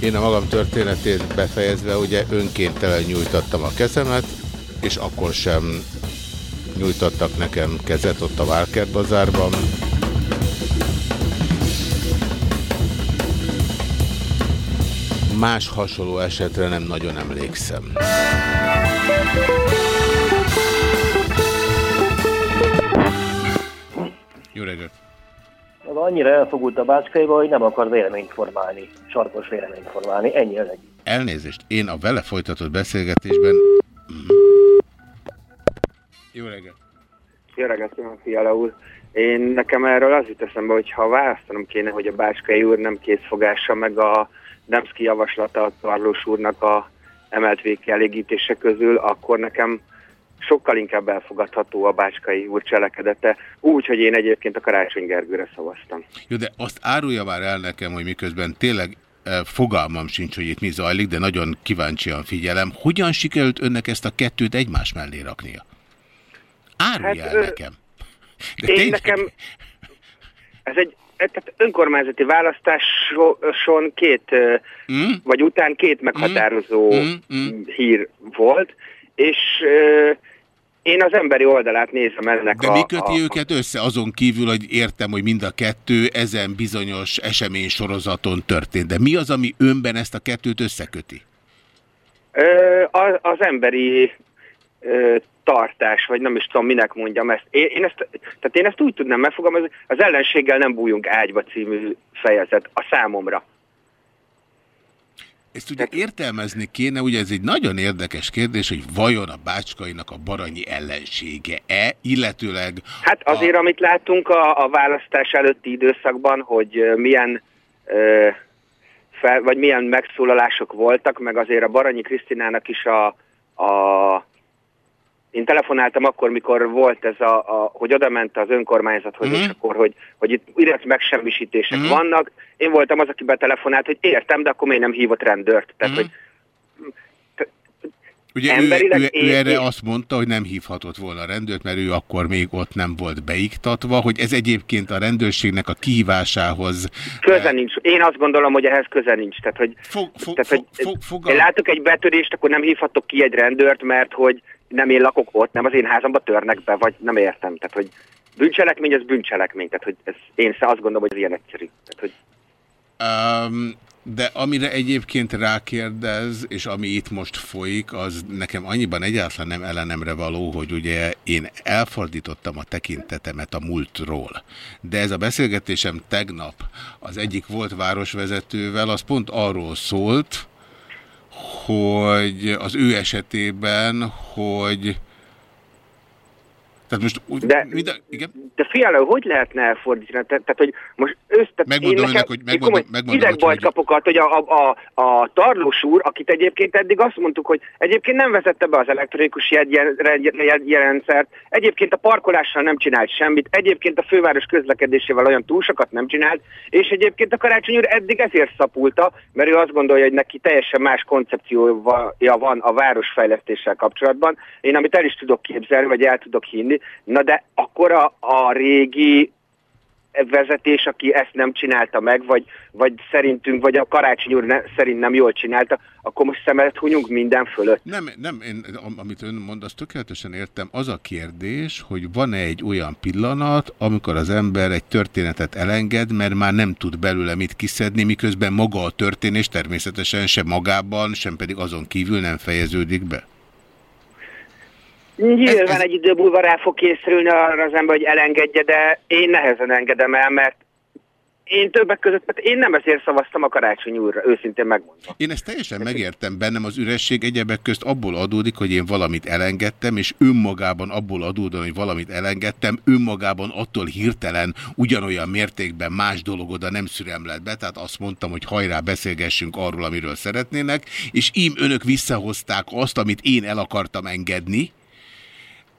Én a magam történetét befejezve ugye önkéntelen nyújtattam a kezemet, és akkor sem nyújtottak nekem kezet ott a Várkert bazárban. Más hasonló esetre nem nagyon emlékszem. Jó reggelt! Az annyira elfogult a bácskaiba, hogy nem akar véleményt formálni, sarkos véleményt formálni, ennyi az egy. Elnézést, én a vele folytatott beszélgetésben... Mhm. Jó reggelt! Jó reggelt, Fiala úr! Én nekem erről az jut eszembe, hogy ha választanom kéne, hogy a Bácskai úr nem készfogása, meg a Demszki javaslata a Tarlós úrnak a emelt végkielégítése közül, akkor nekem sokkal inkább elfogadható a Bácskai úr cselekedete, úgy, hogy én egyébként a Karácsony Gergőre szavaztam. Jó, de azt árulja már el nekem, hogy miközben tényleg e, fogalmam sincs, hogy itt mi zajlik, de nagyon kíváncsian figyelem. Hogyan sikerült önnek ezt a kettőt egymás mellé raknia? Árulja hát, el nekem. De én tényleg... nekem... Ez egy tehát önkormányzati választáson két, mm. vagy után két meghatározó mm. Mm. hír volt, és én az emberi oldalát nézem ennek De a... mi köti a... őket össze azon kívül, hogy értem, hogy mind a kettő ezen bizonyos esemény sorozaton történt. De mi az, ami önben ezt a kettőt összeköti? Ö, az, az emberi ö, tartás, vagy nem is tudom, minek mondjam ezt. Én, én ezt, tehát én ezt úgy tudnám megfogalmazni, az ellenséggel nem bújunk ágyba című fejezet a számomra. Ezt ugye értelmezni kéne, ugye ez egy nagyon érdekes kérdés, hogy vajon a bácskainak a baranyi ellensége-e, illetőleg... Hát azért, a... amit láttunk a, a választás előtti időszakban, hogy milyen... Ö, fel, vagy milyen megszólalások voltak, meg azért a Baranyi Krisztinának is a, a én telefonáltam akkor, mikor volt ez a, a hogy oda ment az önkormányzathoz, mm. és akkor, hogy, hogy itt direkt megsemmisítések mm. vannak. Én voltam az, aki betelefonált, hogy értem, de akkor miért nem hívott rendőrt? Tehát, mm. hogy Ugye Emberileg ő, ő, ő erre én... azt mondta, hogy nem hívhatott volna a rendőrt, mert ő akkor még ott nem volt beiktatva, hogy ez egyébként a rendőrségnek a kihívásához... Köze nincs. Én azt gondolom, hogy ehhez köze nincs. Tehát, hogy, fog, fog, tehát, fog, hogy fog, fog, én látok egy betörést, akkor nem hívhatok ki egy rendőrt, mert hogy nem én lakok ott, nem az én házamba törnek be, vagy nem értem. Tehát, hogy bűncselekmény, az bűncselekmény. Tehát, hogy ez, én azt gondolom, hogy ez ilyen egyszerű. Tehát, hogy... Um, De amire egyébként rákérdez, és ami itt most folyik, az nekem annyiban egyáltalán nem ellenemre való, hogy ugye én elfordítottam a tekintetemet a múltról. De ez a beszélgetésem tegnap az egyik volt városvezetővel, az pont arról szólt, hogy az ő esetében, hogy tehát most úgy, de, minden, igen? de fiala, hogy lehetne elfordítani? Te, tehát, hogy most össze... Megmondom önnek, hogy megmondom, megmondom, hogy, hogy... hogy a, a, a, a Tarlós úr, akit egyébként eddig azt mondtuk, hogy egyébként nem vezette be az elektronikus jelrendszert, egyébként a parkolással nem csinált semmit, egyébként a főváros közlekedésével olyan túl sokat nem csinált, és egyébként a Karácsony úr eddig ezért szapulta, mert ő azt gondolja, hogy neki teljesen más koncepciója van a városfejlesztéssel kapcsolatban. Én amit el is tudok képzelni, vagy el tudok hinni, Na de akkor a, a régi vezetés, aki ezt nem csinálta meg, vagy, vagy szerintünk, vagy a Karácsony úr ne, szerint nem jól csinálta, akkor most szemet hunyunk minden fölött. Nem, nem én, amit ön mond, azt tökéletesen értem. Az a kérdés, hogy van-e egy olyan pillanat, amikor az ember egy történetet elenged, mert már nem tud belőle mit kiszedni, miközben maga a történés természetesen sem magában, sem pedig azon kívül nem fejeződik be? Nyilván ez, ez... egy idő múlva rá fog készülni arra az ember, hogy elengedje, de én nehezen engedem el, mert én többek között, mert én nem ezért szavaztam a karácsony úrra, őszintén megmondom. Én ezt teljesen megértem, bennem az üresség egyebek közt abból adódik, hogy én valamit elengedtem, és önmagában abból adódom, hogy valamit elengedtem, önmagában attól hirtelen ugyanolyan mértékben más dolog oda nem szürem lett be, tehát azt mondtam, hogy hajrá beszélgessünk arról, amiről szeretnének, és ím önök visszahozták azt, amit én el akartam engedni,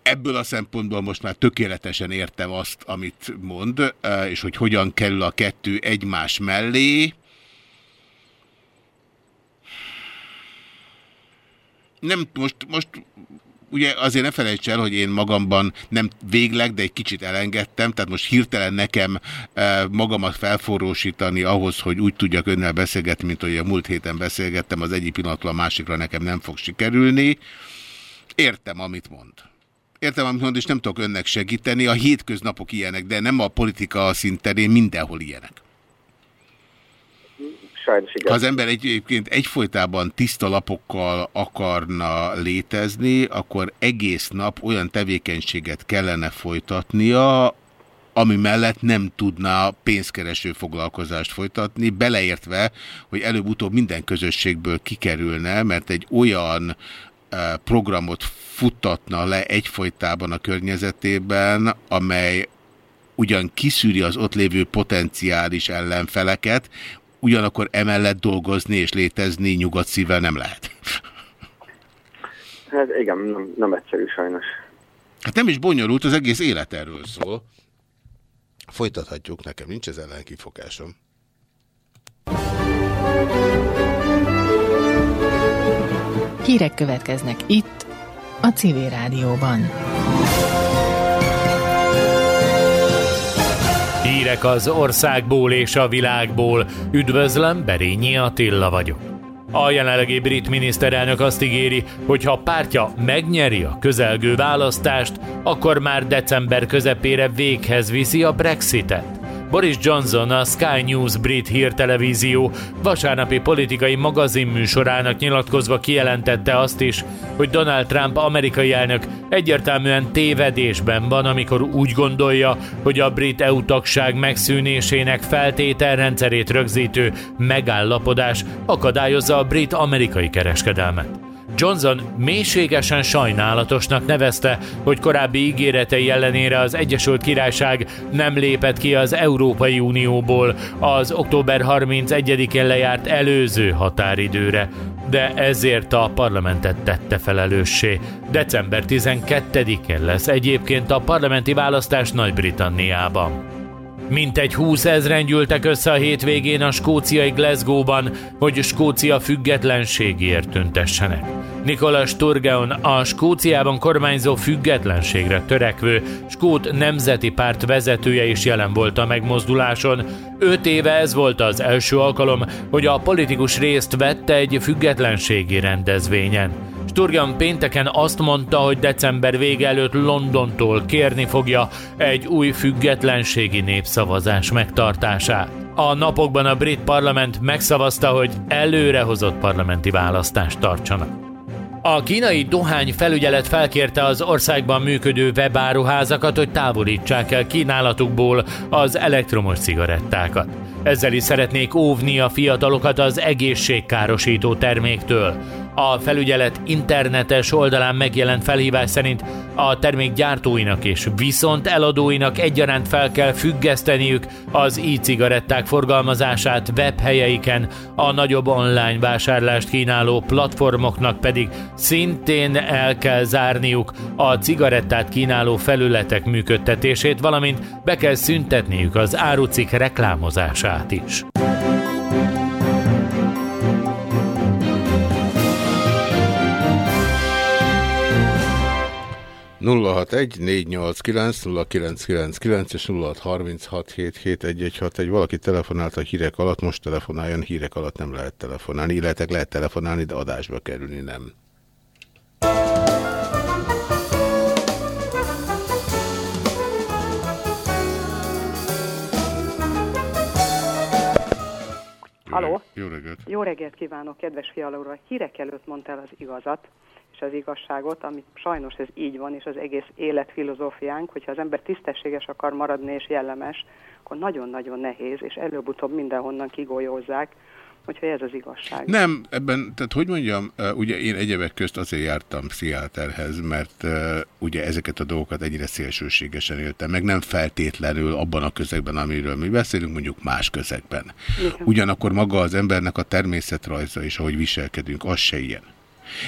ebből a szempontból most már tökéletesen értem azt, amit mond, és hogy hogyan kerül a kettő egymás mellé. Nem, most, most ugye azért ne felejts el, hogy én magamban nem végleg, de egy kicsit elengedtem, tehát most hirtelen nekem magamat felforrósítani ahhoz, hogy úgy tudjak önnel beszélgetni, mint hogy a múlt héten beszélgettem, az egyik pillanatról a másikra nekem nem fog sikerülni. Értem, amit mond. Értem, amit mond, és nem tudok önnek segíteni. A hétköznapok ilyenek, de nem a politika szinterén, mindenhol ilyenek. Sajnos igen. Ha az ember egyébként egyfolytában tiszta lapokkal akarna létezni, akkor egész nap olyan tevékenységet kellene folytatnia, ami mellett nem tudna pénzkereső foglalkozást folytatni, beleértve, hogy előbb-utóbb minden közösségből kikerülne, mert egy olyan programot futtatna le egyfolytában a környezetében, amely ugyan kiszűri az ott lévő potenciális ellenfeleket, ugyanakkor emellett dolgozni és létezni nyugodt szívvel nem lehet. Hát igen, nem, nem egyszerű sajnos. Hát nem is bonyolult, az egész élet erről szól. Folytathatjuk, nekem nincs ez ellen kifogásom. Hírek következnek itt, a Civil Rádióban. Hírek az országból és a világból. Üdvözlöm, Berényi Attila vagyok. A jelenlegi brit miniszterelnök azt ígéri, hogy ha pártja megnyeri a közelgő választást, akkor már december közepére véghez viszi a Brexitet. Boris Johnson, a Sky News brit hírtelevízió vasárnapi politikai magazinműsorának nyilatkozva kijelentette azt is, hogy Donald Trump amerikai elnök egyértelműen tévedésben van, amikor úgy gondolja, hogy a brit EU tagság megszűnésének feltételrendszerét rögzítő megállapodás akadályozza a brit-amerikai kereskedelmet. Johnson mélységesen sajnálatosnak nevezte, hogy korábbi ígéretei ellenére az Egyesült Királyság nem lépett ki az Európai Unióból az október 31-én lejárt előző határidőre, de ezért a parlamentet tette felelőssé. December 12-én lesz egyébként a parlamenti választás Nagy-Britanniában. Mintegy 20 ezren gyűltek össze a hétvégén a skóciai Glasgow-ban, hogy Skócia függetlenségért tüntessenek. Nikola Sturgeon a Skóciában kormányzó függetlenségre törekvő Skót Nemzeti Párt vezetője is jelen volt a megmozduláson. Öt éve ez volt az első alkalom, hogy a politikus részt vette egy függetlenségi rendezvényen. Sturgeon pénteken azt mondta, hogy december vége előtt Londontól kérni fogja egy új függetlenségi népszavazás megtartását. A napokban a brit parlament megszavazta, hogy előrehozott parlamenti választást tartsanak. A kínai dohány felügyelet felkérte az országban működő webáruházakat, hogy távolítsák el kínálatukból az elektromos cigarettákat. Ezzel is szeretnék óvni a fiatalokat az egészségkárosító terméktől. A felügyelet internetes oldalán megjelent felhívás szerint a termék gyártóinak és viszont eladóinak egyaránt fel kell függeszteniük az e-cigaretták forgalmazását webhelyeiken, a nagyobb online vásárlást kínáló platformoknak pedig szintén el kell zárniuk a cigarettát kínáló felületek működtetését, valamint be kell szüntetniük az árucik reklámozását is. 061-489-0999 és 0636771161. Valaki telefonált a hírek alatt, most telefonáljon, hírek alatt nem lehet telefonálni, illetve lehet telefonálni, de adásba kerülni nem. Halló? Jó reggelt! Jó reggelt kívánok, kedves fiala úr! A hírek előtt mondta el az igazat, és az igazságot, amit sajnos ez így van, és az egész életfilozófiánk, hogyha az ember tisztességes akar maradni és jellemes, akkor nagyon-nagyon nehéz, és előbb-utóbb mindenhonnan kigolyózzák, hogyha ez az igazság. Nem, ebben, tehát hogy mondjam, ugye én egyebek közt azért jártam pszichiáterhez, mert uh, ugye ezeket a dolgokat egyre szélsőségesen éltem, meg nem feltétlenül abban a közegben, amiről mi beszélünk, mondjuk más közegben. Igen. Ugyanakkor maga az embernek a természetrajza és ahogy viselkedünk, az se ilyen.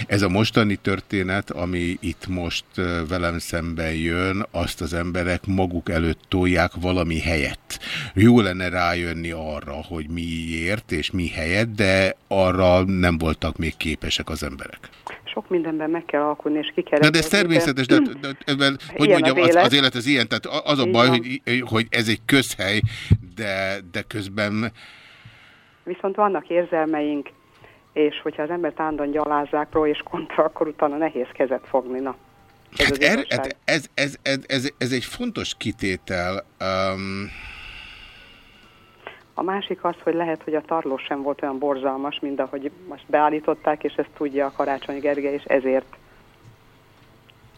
Ez a mostani történet, ami itt most velem szemben jön, azt az emberek maguk előtt tolják valami helyett. Jó lenne rájönni arra, hogy miért és mi helyett, de arra nem voltak még képesek az emberek. Sok mindenben meg kell alkudni, és ki kell... De, de ez természetes, de, de, de, de hogy mondjam, az, az élet az ilyen, tehát az a baj, hogy, hogy ez egy közhely, de, de közben... Viszont vannak érzelmeink, és hogyha az ember állandóan gyalázzák pro és kontra, akkor utána nehéz kezet fogni. Na, ez, hát er, hát ez, ez, ez, ez, ez egy fontos kitétel. Um... A másik az, hogy lehet, hogy a tarló sem volt olyan borzalmas, mint ahogy most beállították, és ezt tudja a Karácsony Gergely, és ezért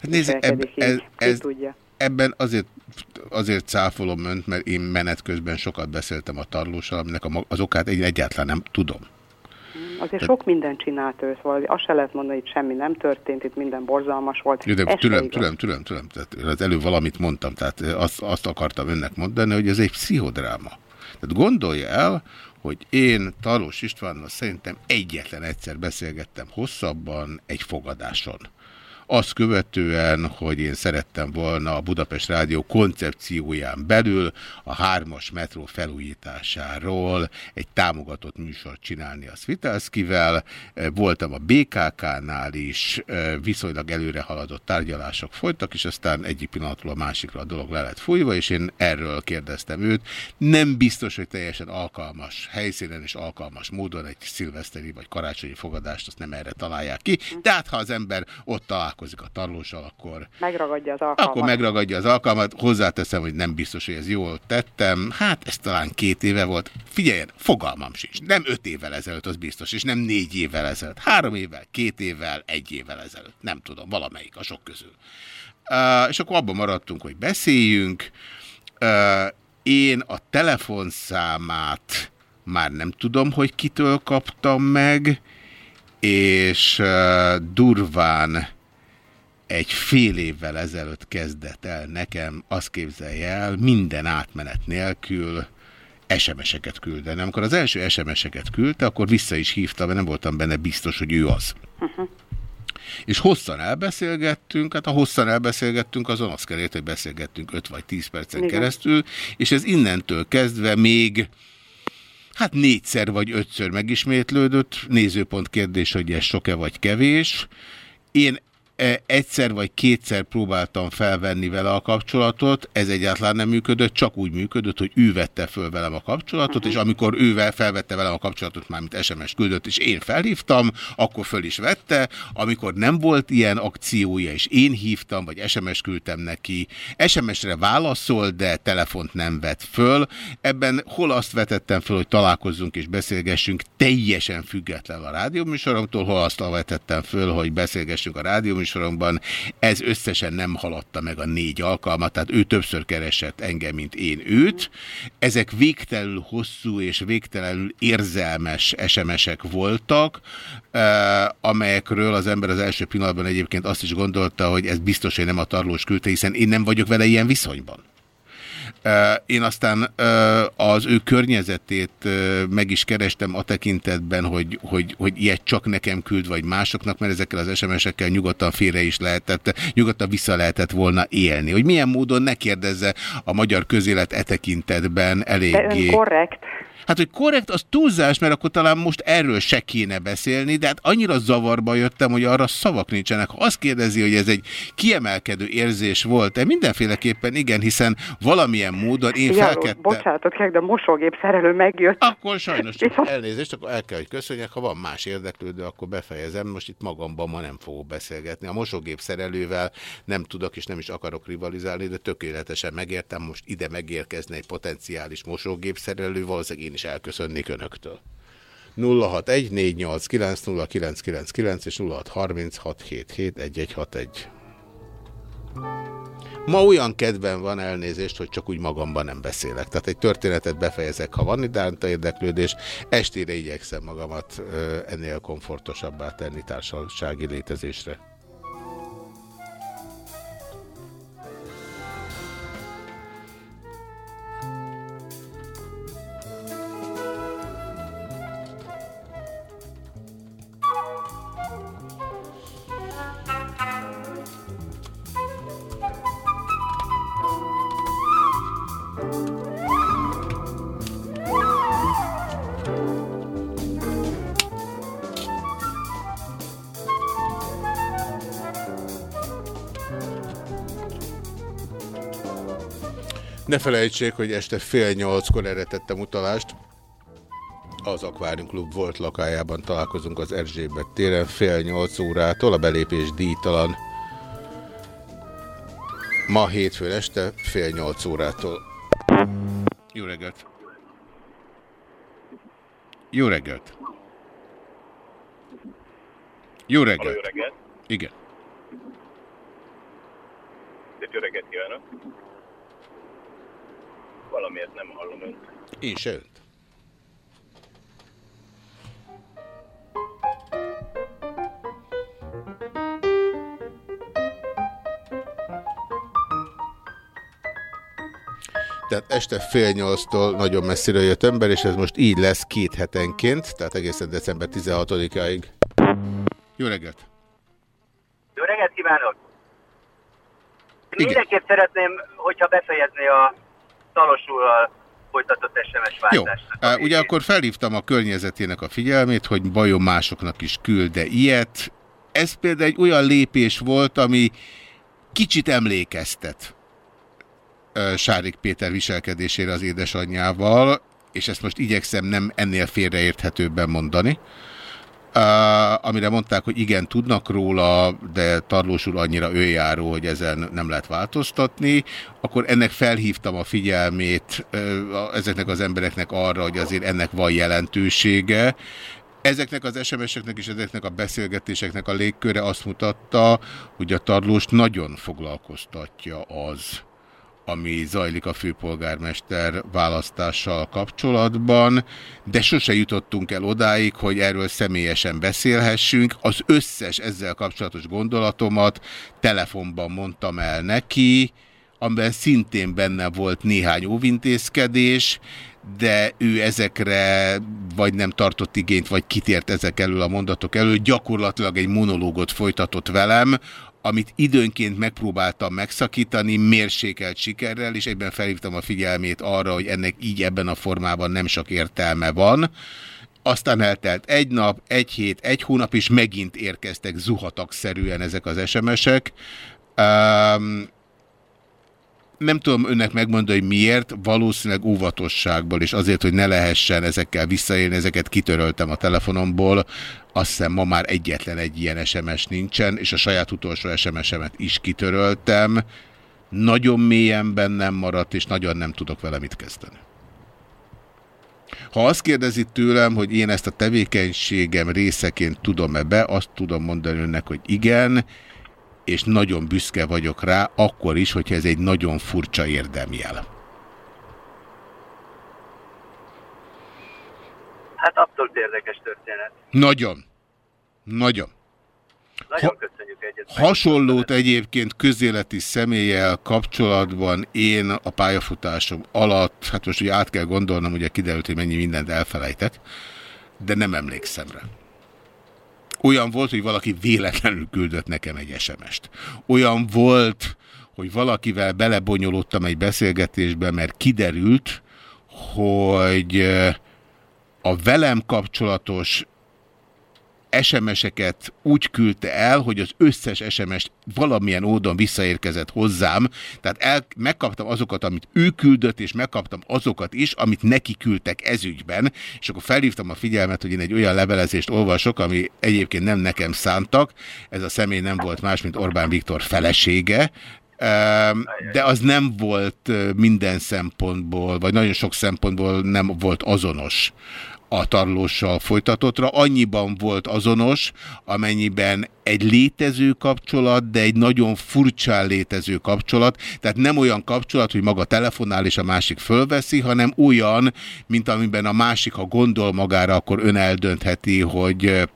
hát nézd, eb, ez, ez, tudja. Ebben azért, azért cáfolom önt, mert én menet közben sokat beszéltem a tarlósal, aminek az okát én egyáltalán nem tudom. Azért sok mindent csinált ő, szóval azt se lehet mondani, hogy semmi nem történt, itt minden borzalmas volt. Jó, de tülem, tülem, tülem, tülem, tehát az előbb valamit mondtam, tehát azt, azt akartam önnek mondani, hogy ez egy pszichodráma. Tehát gondolja el, hogy én Talós Istvánnal szerintem egyetlen egyszer beszélgettem hosszabban egy fogadáson. Azt követően, hogy én szerettem volna a Budapest Rádió koncepcióján belül a hármas metró felújításáról egy támogatott műsort csinálni a Svitelszkivel. Voltam a BKK-nál is, viszonylag előre haladott tárgyalások folytak, és aztán egyik pillanatról a másikra a dolog le lett fújva, és én erről kérdeztem őt. Nem biztos, hogy teljesen alkalmas helyszínen és alkalmas módon egy szilveszteri vagy karácsonyi fogadást, azt nem erre találják ki, de hát ha az ember ott találkozik, találkozik a tarlóssal, akkor... Megragadja az alkalmat. Akkor megragadja az alkalmat. Hozzáteszem, hogy nem biztos, hogy ez jól tettem. Hát ez talán két éve volt. Figyeljen, fogalmam sincs. Nem öt évvel ezelőtt, az biztos, és nem négy évvel ezelőtt. Három évvel, két évvel, egy évvel ezelőtt. Nem tudom, valamelyik a sok közül. Uh, és akkor abban maradtunk, hogy beszéljünk. Uh, én a telefonszámát már nem tudom, hogy kitől kaptam meg, és uh, durván egy fél évvel ezelőtt kezdett el nekem, azt képzelje el, minden átmenet nélkül SMS-eket küldeni. Amikor az első SMS-eket küldte, akkor vissza is hívta, mert nem voltam benne biztos, hogy ő az. Uh -huh. És hosszan elbeszélgettünk, hát a hosszan elbeszélgettünk, azon azt kellett, hogy beszélgettünk 5 vagy 10 percen Igen. keresztül, és ez innentől kezdve még hát négyszer vagy ötször megismétlődött, nézőpont kérdés, hogy ez sok-e vagy kevés. Én egyszer vagy kétszer próbáltam felvenni vele a kapcsolatot, ez egyáltalán nem működött, csak úgy működött, hogy ő vette föl velem a kapcsolatot, uh -huh. és amikor ő felvette velem a kapcsolatot, mármint SMS küldött, és én felhívtam, akkor föl is vette, amikor nem volt ilyen akciója, és én hívtam, vagy SMS küldtem neki, SMS-re válaszol, de telefont nem vett föl. Ebben hol azt vetettem föl, hogy találkozzunk és beszélgessünk, teljesen független a rádióműsoromtól, hol azt vetettem föl, hogy beszélgessünk a rádióműsoromtól, műsoromban, ez összesen nem haladta meg a négy alkalmat, tehát ő többször keresett engem, mint én őt. Ezek végtelenül hosszú és végtelenül érzelmes SMS-ek voltak, amelyekről az ember az első pillanatban egyébként azt is gondolta, hogy ez biztos, hogy nem a tarlós küldte, hiszen én nem vagyok vele ilyen viszonyban. Én aztán az ő környezetét meg is kerestem a tekintetben, hogy, hogy, hogy ilyet csak nekem küld, vagy másoknak, mert ezekkel az SMS-ekkel nyugodtan félre is lehetett, nyugodtan vissza lehetett volna élni. Hogy milyen módon ne kérdezze a magyar közélet e tekintetben eléggé... De korrekt. Hát, hogy korrekt, az túlzás, mert akkor talán most erről se kéne beszélni, de hát annyira zavarba jöttem, hogy arra szavak nincsenek. Ha azt kérdezi, hogy ez egy kiemelkedő érzés volt-e, mindenféleképpen igen, hiszen valamilyen módon én felkettem... Bocsánatot kérek, de a mosógép szerelő megjött. Akkor sajnos csak elnézést, akkor el kell, hogy köszönjek. Ha van más érdeklődő, akkor befejezem. Most itt magamban ma nem fogok beszélgetni. A mosógép szerelővel nem tudok és nem is akarok rivalizálni, de tökéletesen megértem. Most ide megérkezni egy potenciális mosógép szerelő, valószínűleg én is elköszönnék önöktől. 061 és 0636771161. Ma olyan kedven van elnézést, hogy csak úgy magamban nem beszélek. Tehát egy történetet befejezek, ha van iránta érdeklődés, estére igyekszem magamat ennél komfortosabbá tenni társasági létezésre. Ne felejtsék, hogy este fél nyolckor erre tettem utalást. Az Aquarium Club volt lakájában találkozunk az Erzsébet téren fél nyolc órától, a belépés díjtalan. Ma hétfőn este fél nyolc órától. Jó reggelt! Jó reggelt! Jó reggelt! Jó reggelt! Igen. Szép jó reggelt kívánok! Valamiért nem hallom önt. Én se önt. Tehát este fél nyolctól nagyon messzire jött ember, és ez most így lesz két hetenként, tehát egészen december 16-áig. Jó reggelt! Jó reggelt kívánok! Mindenképp szeretném, hogyha befejezni a Szalosul folytatott SMS váltást. Jó, ugye akkor felhívtam a környezetének a figyelmét, hogy bajon másoknak is külde ilyet. Ez például egy olyan lépés volt, ami kicsit emlékeztet Sárik Péter viselkedésére az édesanyjával, és ezt most igyekszem nem ennél félreérthetőbben mondani. Amire mondták, hogy igen, tudnak róla, de tarlósul annyira őjáró, hogy ezen nem lehet változtatni, akkor ennek felhívtam a figyelmét ezeknek az embereknek arra, hogy azért ennek van jelentősége. Ezeknek az SMS-eknek és ezeknek a beszélgetéseknek a légköre azt mutatta, hogy a tarlóst nagyon foglalkoztatja az, ami zajlik a főpolgármester választással kapcsolatban, de sose jutottunk el odáig, hogy erről személyesen beszélhessünk. Az összes ezzel kapcsolatos gondolatomat telefonban mondtam el neki, amiben szintén benne volt néhány óvintézkedés, de ő ezekre vagy nem tartott igényt, vagy kitért ezek elől a mondatok elől, gyakorlatilag egy monológot folytatott velem, amit időnként megpróbáltam megszakítani, mérsékelt sikerrel, és egyben felhívtam a figyelmét arra, hogy ennek így ebben a formában nem sok értelme van. aztán eltelt egy nap, egy hét, egy hónap, és megint érkeztek zuhatakszerűen ezek az SMS-ek. Um, nem tudom önnek megmondani, hogy miért, valószínűleg óvatosságból, és azért, hogy ne lehessen ezekkel visszaélni, ezeket kitöröltem a telefonomból. Azt hiszem ma már egyetlen egy ilyen SMS nincsen, és a saját utolsó SMS-emet is kitöröltem. Nagyon mélyen bennem maradt, és nagyon nem tudok vele mit kezdeni. Ha azt kérdezi tőlem, hogy én ezt a tevékenységem részeként tudom-e be, azt tudom mondani önnek, hogy igen, és nagyon büszke vagyok rá, akkor is, hogyha ez egy nagyon furcsa érdemjel. Hát abszolút érdekes történet. Nagyon. Nagyon. Nagyon ha, köszönjük egyet. Hasonlót egyébként közéleti személlyel kapcsolatban én a pályafutásom alatt, hát most ugye át kell gondolnom, ugye kiderült, hogy mennyi mindent elfelejtek, de nem emlékszem rá. Olyan volt, hogy valaki véletlenül küldött nekem egy SMS-t. Olyan volt, hogy valakivel belebonyolódtam egy beszélgetésbe, mert kiderült, hogy a velem kapcsolatos SMS-eket úgy küldte el, hogy az összes SMS-t valamilyen módon visszaérkezett hozzám, tehát el, megkaptam azokat, amit ő küldött, és megkaptam azokat is, amit neki küldtek ezügyben, és akkor felhívtam a figyelmet, hogy én egy olyan levelezést olvasok, ami egyébként nem nekem szántak, ez a személy nem volt más, mint Orbán Viktor felesége, de az nem volt minden szempontból, vagy nagyon sok szempontból nem volt azonos a tarlóssal folytatottra. Annyiban volt azonos, amennyiben egy létező kapcsolat, de egy nagyon furcsán létező kapcsolat. Tehát nem olyan kapcsolat, hogy maga telefonál és a másik fölveszi, hanem olyan, mint amiben a másik, ha gondol magára, akkor ön eldöntheti, hogy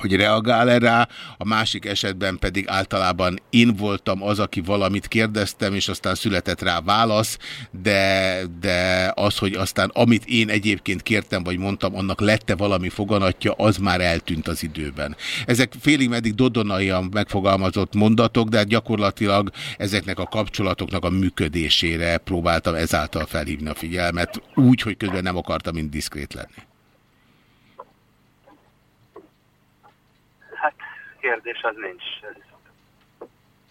hogy reagál-e rá, a másik esetben pedig általában én voltam az, aki valamit kérdeztem, és aztán született rá válasz, de, de az, hogy aztán amit én egyébként kértem, vagy mondtam, annak lette valami foganatja, az már eltűnt az időben. Ezek félig meddig dodonaian megfogalmazott mondatok, de gyakorlatilag ezeknek a kapcsolatoknak a működésére próbáltam ezáltal felhívni a figyelmet, úgy, hogy közben nem akartam indiszkrét lenni. Kérdés az nincs.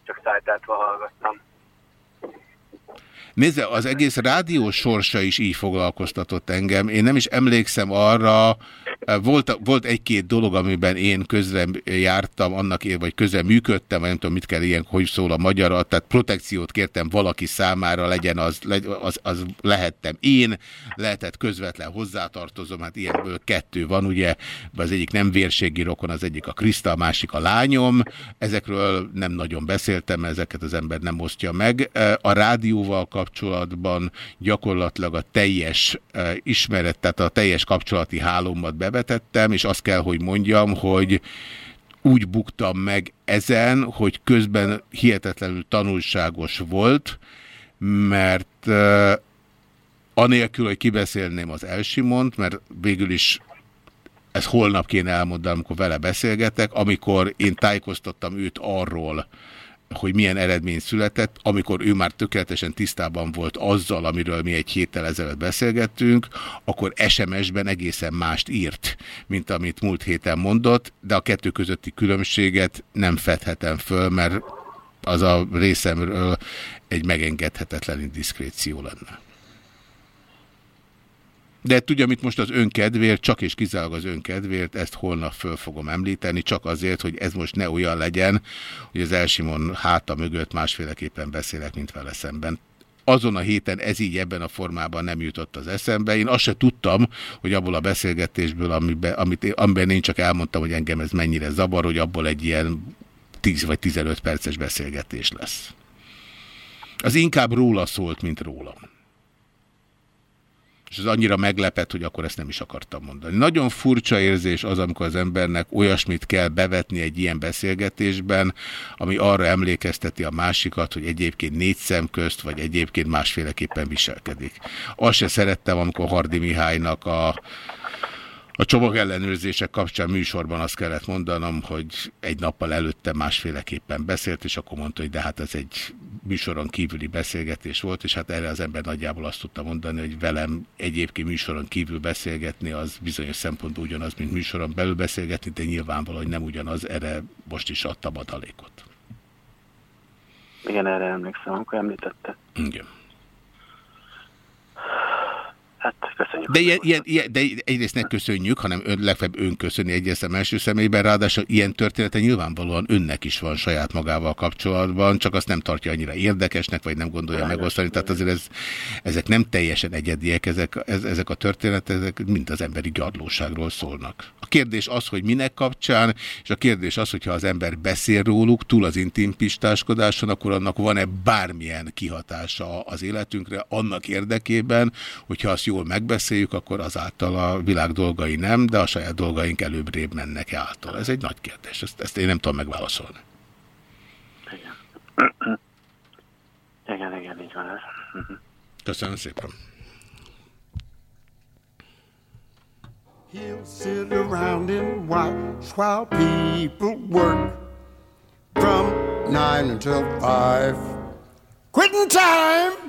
Csak szájtátva hallgattam. Nézze, az egész rádió sorsa is így foglalkoztatott engem. Én nem is emlékszem arra, volt, volt egy-két dolog, amiben én közre jártam, annak én, vagy közre működtem, vagy nem tudom, mit kell ilyen, hogy szól a magyar, tehát protekciót kértem valaki számára, legyen az, az, az lehettem én, lehetett közvetlen hozzátartozom, hát ilyenből kettő van, ugye, az egyik nem vérségi rokon, az egyik a Kriszta, a másik a lányom, ezekről nem nagyon beszéltem, ezeket az ember nem osztja meg. A rádióval kapcsolatban gyakorlatilag a teljes ismeret, tehát a teljes kapcsolati hálómat bevetettem, és azt kell, hogy mondjam, hogy úgy buktam meg ezen, hogy közben hihetetlenül tanulságos volt, mert uh, anélkül, hogy kibeszélném az Elsimont, mert végül is ez holnap kéne elmondani, amikor vele beszélgetek, amikor én tájékoztattam őt arról, hogy milyen eredmény született, amikor ő már tökéletesen tisztában volt azzal, amiről mi egy héttel ezelőtt beszélgettünk, akkor SMS-ben egészen mást írt, mint amit múlt héten mondott, de a kettő közötti különbséget nem fedhetem föl, mert az a részemről egy megengedhetetlen indiszkréció lenne. De tudja, mit most az önkedvéért, csak és kizárólag az önkedvéért, ezt holnap föl fogom említeni, csak azért, hogy ez most ne olyan legyen, hogy az Elsimon háta mögött másféleképpen beszélek, mint vele szemben azon a héten ez így ebben a formában nem jutott az eszembe. Én azt se tudtam, hogy abból a beszélgetésből, amiben, amit, amiben én csak elmondtam, hogy engem ez mennyire zavar, hogy abból egy ilyen 10 vagy 15 perces beszélgetés lesz. Az inkább róla szólt, mint rólam. És ez annyira meglepett, hogy akkor ezt nem is akartam mondani. Nagyon furcsa érzés az, amikor az embernek olyasmit kell bevetni egy ilyen beszélgetésben, ami arra emlékezteti a másikat, hogy egyébként négy szem közt, vagy egyébként másféleképpen viselkedik. Azt se szerettem, amikor Hardi Mihálynak a a csomagellenőrzések kapcsán műsorban azt kellett mondanom, hogy egy nappal előtte másféleképpen beszélt, és akkor mondta, hogy de hát ez egy műsoron kívüli beszélgetés volt, és hát erre az ember nagyjából azt tudta mondani, hogy velem egyébként műsoron kívül beszélgetni, az bizonyos szempontból ugyanaz, mint műsoron belül beszélgetni, de nyilvánvalóan nem ugyanaz, erre most is adtam adalékot. Igen, erre emlékszem, amikor említette. Igen. Hát, köszönjük. De, ilyen, ilyen, ilyen, de egyrészt ne köszönjük, hanem ön, legfeljebb ön köszöni egyeszem első személyben, ráadásul ilyen története nyilvánvalóan önnek is van saját magával kapcsolatban, csak azt nem tartja annyira érdekesnek, vagy nem gondolja Rájás. megosztani. Tehát azért ez, ezek nem teljesen egyediek, ezek, ez, ezek a történetek, ezek mind az emberi gyarlóságról szólnak. A kérdés az, hogy minek kapcsán, és a kérdés az, hogyha az ember beszél róluk, túl az intim pistáskodáson, akkor annak van-e bármilyen kihatása az életünkre, annak érdekében, hogyha azt jól megbeszéljük, akkor azáltal a világ dolgai nem, de a saját dolgaink előbbrébb mennek által. Ez egy nagy kérdés, ezt, ezt én nem tudom megválaszolni. Igen. Igen, igen, így van ez. Köszönöm szépen. He'll sit around and watch while people work from nine until five. Quitting time!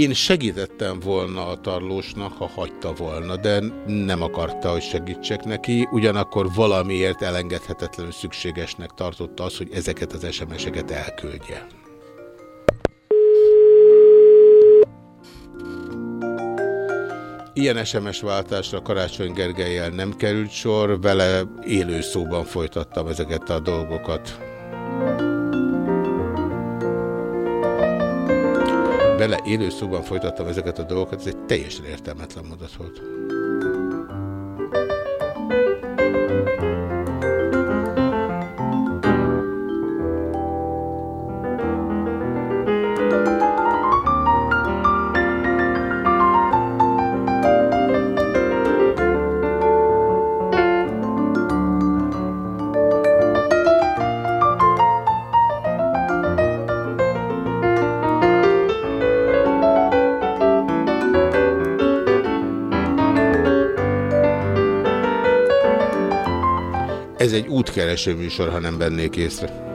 Én segítettem volna a tarlósnak, ha hagyta volna, de nem akarta, hogy segítsek neki, ugyanakkor valamiért elengedhetetlenül szükségesnek tartotta az, hogy ezeket az SMS-eket elküldje. Ilyen SMS váltásra Karácsony Gergelyel nem került sor, vele élő szóban folytattam ezeket a dolgokat. Vele élő szóban folytattam ezeket a dolgokat, ez egy teljesen értelmetlen mondat volt. Útkereső műsor, ha nem vennék észre.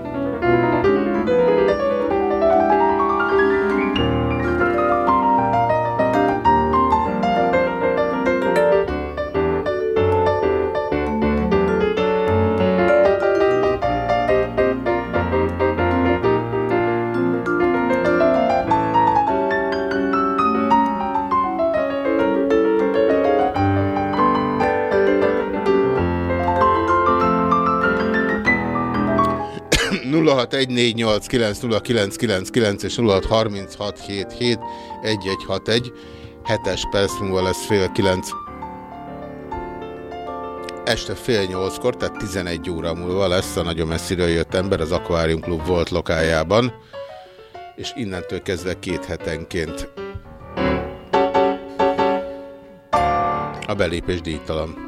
0614890999 és 0636771161. Hetes perc múlva lesz fél kilenc. Este fél nyolckor, tehát 11 óra múlva lesz a nagyon messziről jött ember az Aquarium Club volt lokájában, és innentől kezdve két hetenként a belépés díjtalan.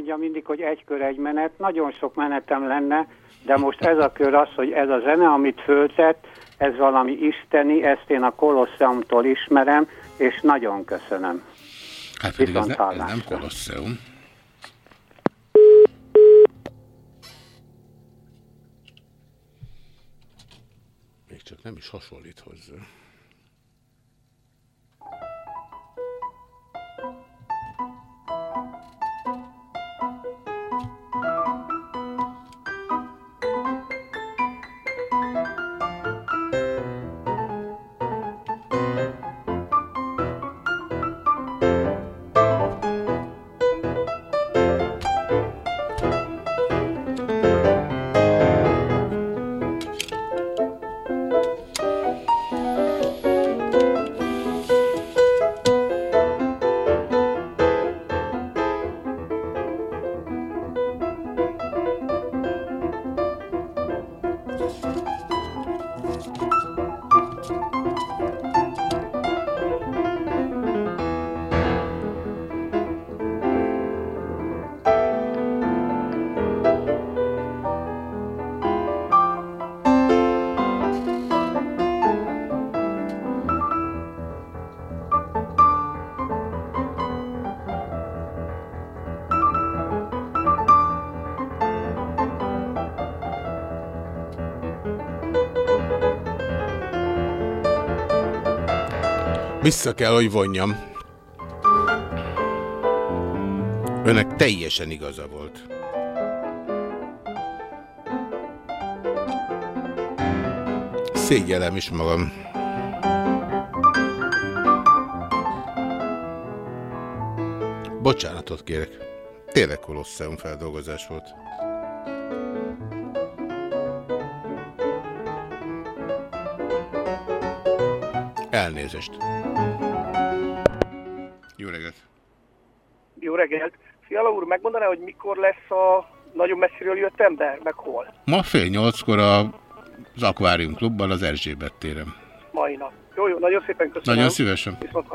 Mondja mindig, hogy egy kör, egy menet. Nagyon sok menetem lenne, de most ez a kör az, hogy ez a zene, amit föltett, ez valami isteni, ezt én a Kolosseumtól ismerem, és nagyon köszönöm. Hát pedig ez, ne, ez nem Kolosseum. Még csak nem is hasonlít hozzá. Vissza kell, hogy vonjam. Önnek teljesen igaza volt. Szégyellem is magam. Bocsánatot kérek. Tényleg kolosseum feldolgozás volt. Elnézést. Megmondaná, hogy mikor lesz a nagyon messziről jött ember, meg hol? Ma fél nyolckor az Aquarium Klubban, az Erzsébet téren. Mai nap. Jó, jó, nagyon szépen köszönöm. Nagyon szívesen. Viszont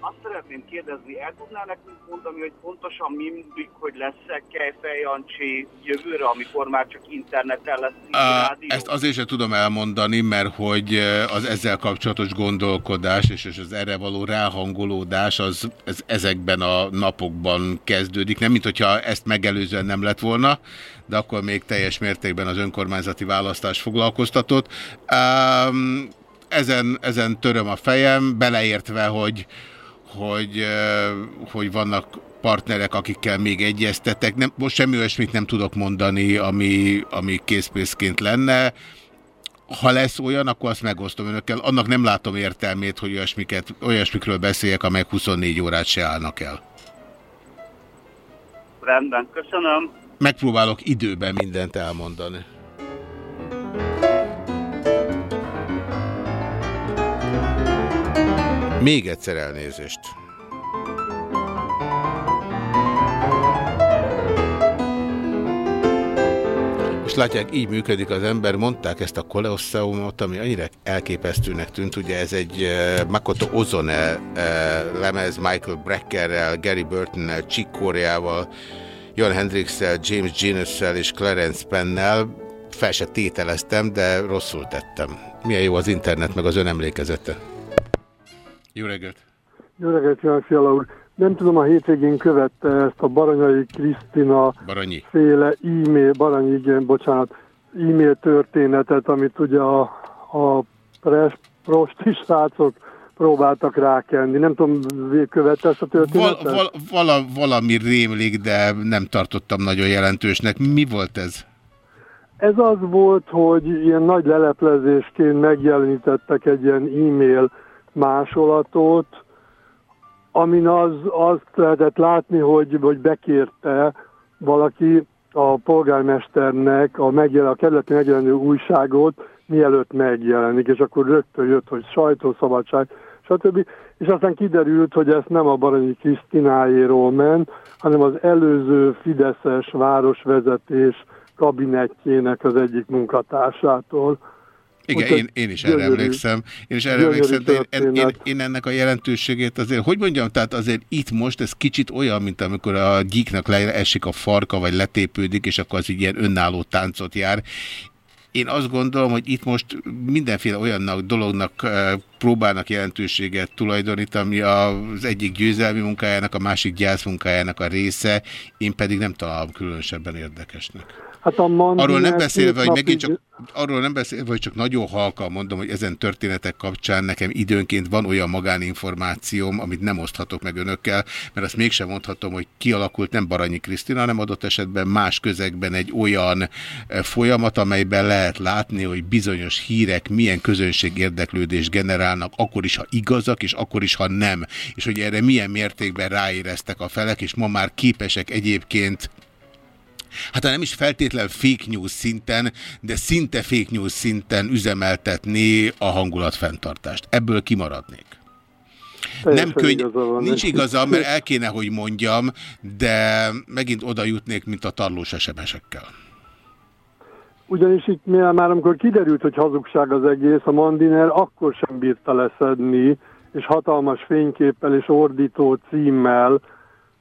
azt szeretném kérdezni, el tudná nekünk mondani, hogy pontosan mi mindig, hogy lesz-e Kejfej Jancsi jövőre, amikor már csak interneten lesz rádió? ezt azért sem tudom elmondani, mert hogy az ezzel kapcsolatos gondolkodás és és az erre való ráhangolódás az ez ezekben a napokban kezdődik. Nem, mint hogyha ezt megelőzően nem lett volna, de akkor még teljes mértékben az önkormányzati választás foglalkoztatott. Um, ezen, ezen töröm a fejem, beleértve, hogy, hogy, hogy vannak partnerek, akikkel még egyeztetek. Nem, most semmi olyasmit nem tudok mondani, ami, ami készpénzként lenne. Ha lesz olyan, akkor azt megosztom önökkel. Annak nem látom értelmét, hogy olyasmiket, olyasmikről beszéljek, amelyek 24 órát se állnak el. Rendben, köszönöm. Megpróbálok időben mindent elmondani. Még egyszer elnézést. És látják, így működik az ember. Mondták ezt a Colosseumot, ami annyira elképesztőnek tűnt. Ugye ez egy uh, Makoto Ozone uh, lemez Michael Breckerrel, Gary Burtonnel, Chick Coreával, Jon Hendrixsel, James Genessel és Clarence Pennel. Fel se tételeztem, de rosszul tettem. Milyen jó az internet, meg az ön emlékezete. Jó reggelt! Jó reggelt, Ján Fiala úr! Nem tudom, a hétvégén követte ezt a Baranyai Krisztina Baranyi. féle e-mail, Baranyi, igen, bocsánat, e-mail történetet, amit ugye a, a pres, prosti srácok próbáltak rákenni. Nem tudom, végigkövette ezt a Val, történetet? val, vala, valami rémlik, de nem tartottam nagyon jelentősnek. Mi volt ez? Ez az volt, hogy ilyen nagy leleplezésként megjelenítettek egy ilyen e-mail másolatot, amin az, azt lehetett látni, hogy, hogy bekérte valaki a polgármesternek a, megjel, a kerületi megjelenő újságot, mielőtt megjelenik, és akkor rögtön jött, hogy sajtószabadság, stb. És aztán kiderült, hogy ez nem a Baranyi Krisztináéról ment, hanem az előző Fideszes városvezetés kabinetjének az egyik munkatársától. Igen, én, én is erre gyönyörű- emlékszem. Én is erre emlékszem, de én, én, én ennek a jelentőségét azért, hogy mondjam, tehát azért itt most ez kicsit olyan, mint amikor a gyíknak leesik a farka, vagy letépődik, és akkor az így ilyen önálló táncot jár. Én azt gondolom, hogy itt most mindenféle olyannak dolognak eh, próbálnak jelentőséget tulajdonítani, ami az egyik győzelmi munkájának, a másik gyász munkájának a része, én pedig nem találom különösebben érdekesnek. Hát a Mandiner Arról nem beszélve, hogy megint csak, arról nem beszélve, hogy csak nagyon halkan mondom, hogy ezen történetek kapcsán nekem időnként van olyan magáninformációm, amit nem oszthatok meg önökkel, mert azt mégsem mondhatom, hogy kialakult nem Baranyi Krisztina, hanem adott esetben más közegben egy olyan eh, folyamat, amelyben lehet látni, hogy bizonyos hírek milyen közönség érdeklődést generálnak, akkor is, ha igazak, és akkor is, ha nem. És hogy erre milyen mértékben ráéreztek a felek, és ma már képesek egyébként hát nem is feltétlen fake news szinten, de szinte fake news szinten üzemeltetni a hangulat fenntartást. Ebből kimaradnék. Teljesen Nem könny... igaza van Nincs igaza, mert el kéne, hogy mondjam, de megint oda jutnék, mint a tarlós SMS-ekkel. Ugyanis itt már amikor kiderült, hogy hazugság az egész, a Mandiner akkor sem bírta leszedni, és hatalmas fényképpel és ordító címmel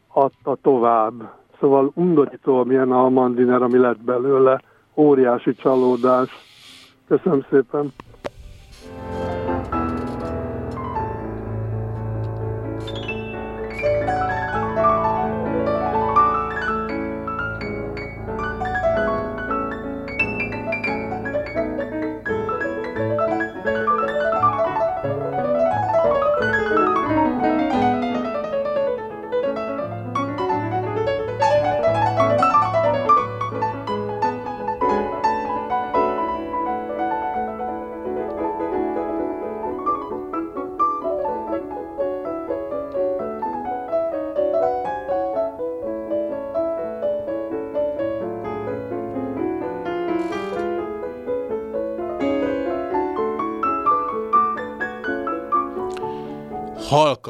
adta tovább. Szóval undorító, milyen a Mandiner, ami lett belőle. Óriási csalódás. Köszönöm szépen.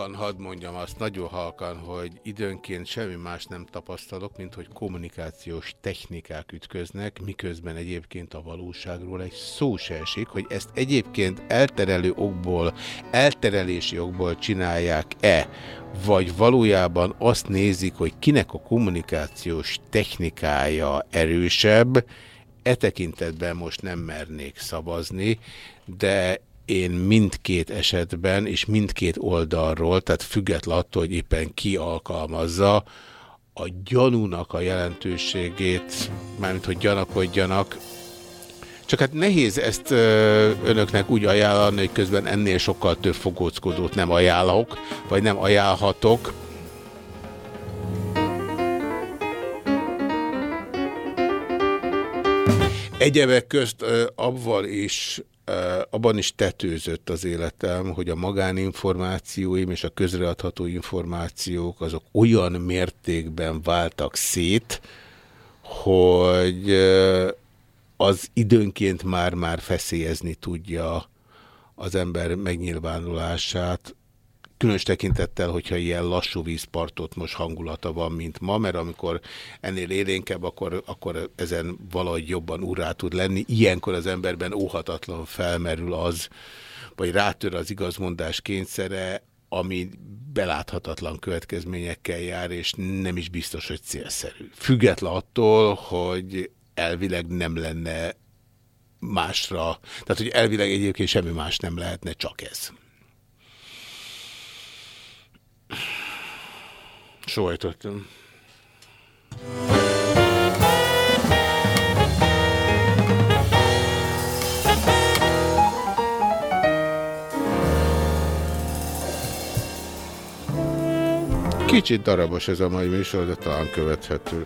Halkan hadd mondjam azt, nagyon halkan, hogy időnként semmi más nem tapasztalok, mint hogy kommunikációs technikák ütköznek, miközben egyébként a valóságról egy szó se esik, hogy ezt egyébként elterelő okból, elterelési okból csinálják-e, vagy valójában azt nézik, hogy kinek a kommunikációs technikája erősebb, e tekintetben most nem mernék szavazni, de én mindkét esetben és mindkét oldalról, tehát független attól, hogy éppen ki alkalmazza, a gyanúnak a jelentőségét, mármint hogy gyanakodjanak, csak hát nehéz ezt ö, önöknek úgy ajánlani, hogy közben ennél sokkal több fogóckodót nem ajánlok, vagy nem ajánlhatok. Egyebek közt ö, abval is abban is tetőzött az életem, hogy a magáninformációim és a közreadható információk azok olyan mértékben váltak szét, hogy az időnként már-már feszélyezni tudja az ember megnyilvánulását, különös tekintettel, hogyha ilyen lassú vízpartot most hangulata van, mint ma, mert amikor ennél élénkebb, akkor, akkor ezen valahogy jobban urrá tud lenni. Ilyenkor az emberben óhatatlan felmerül az, vagy rátör az igazmondás kényszere, ami beláthatatlan következményekkel jár, és nem is biztos, hogy célszerű. Független attól, hogy elvileg nem lenne másra, tehát hogy elvileg egyébként semmi más nem lehetne, csak ez. Sóhajtottam. Kicsit darabos ez a mai műsor, de talán követhető.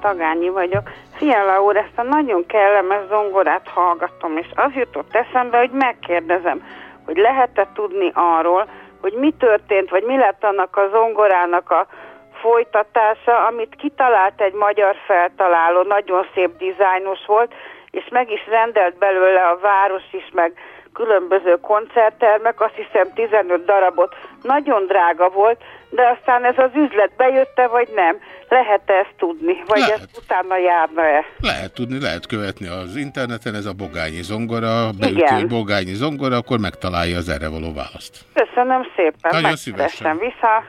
Tagányi vagyok. Fiala úr, ezt a nagyon kellemes zongorát hallgatom, és az jutott eszembe, hogy megkérdezem, hogy lehet-e tudni arról, hogy mi történt, vagy mi lett annak a zongorának a folytatása, amit kitalált egy magyar feltaláló, nagyon szép dizájnos volt, és meg is rendelt belőle a város is, meg különböző koncerttermek, azt hiszem 15 darabot. Nagyon drága volt, de aztán ez az üzlet bejötte, vagy nem? Lehet-e ezt tudni? Vagy Lehet. ezt utána járna-e? Lehet tudni, lehet követni az interneten, ez a bogányi zongora, beütő, Igen. bogányi zongora, akkor megtalálja az erre való választ. Köszönöm szépen, Nagyon megkeresem szívesen. vissza.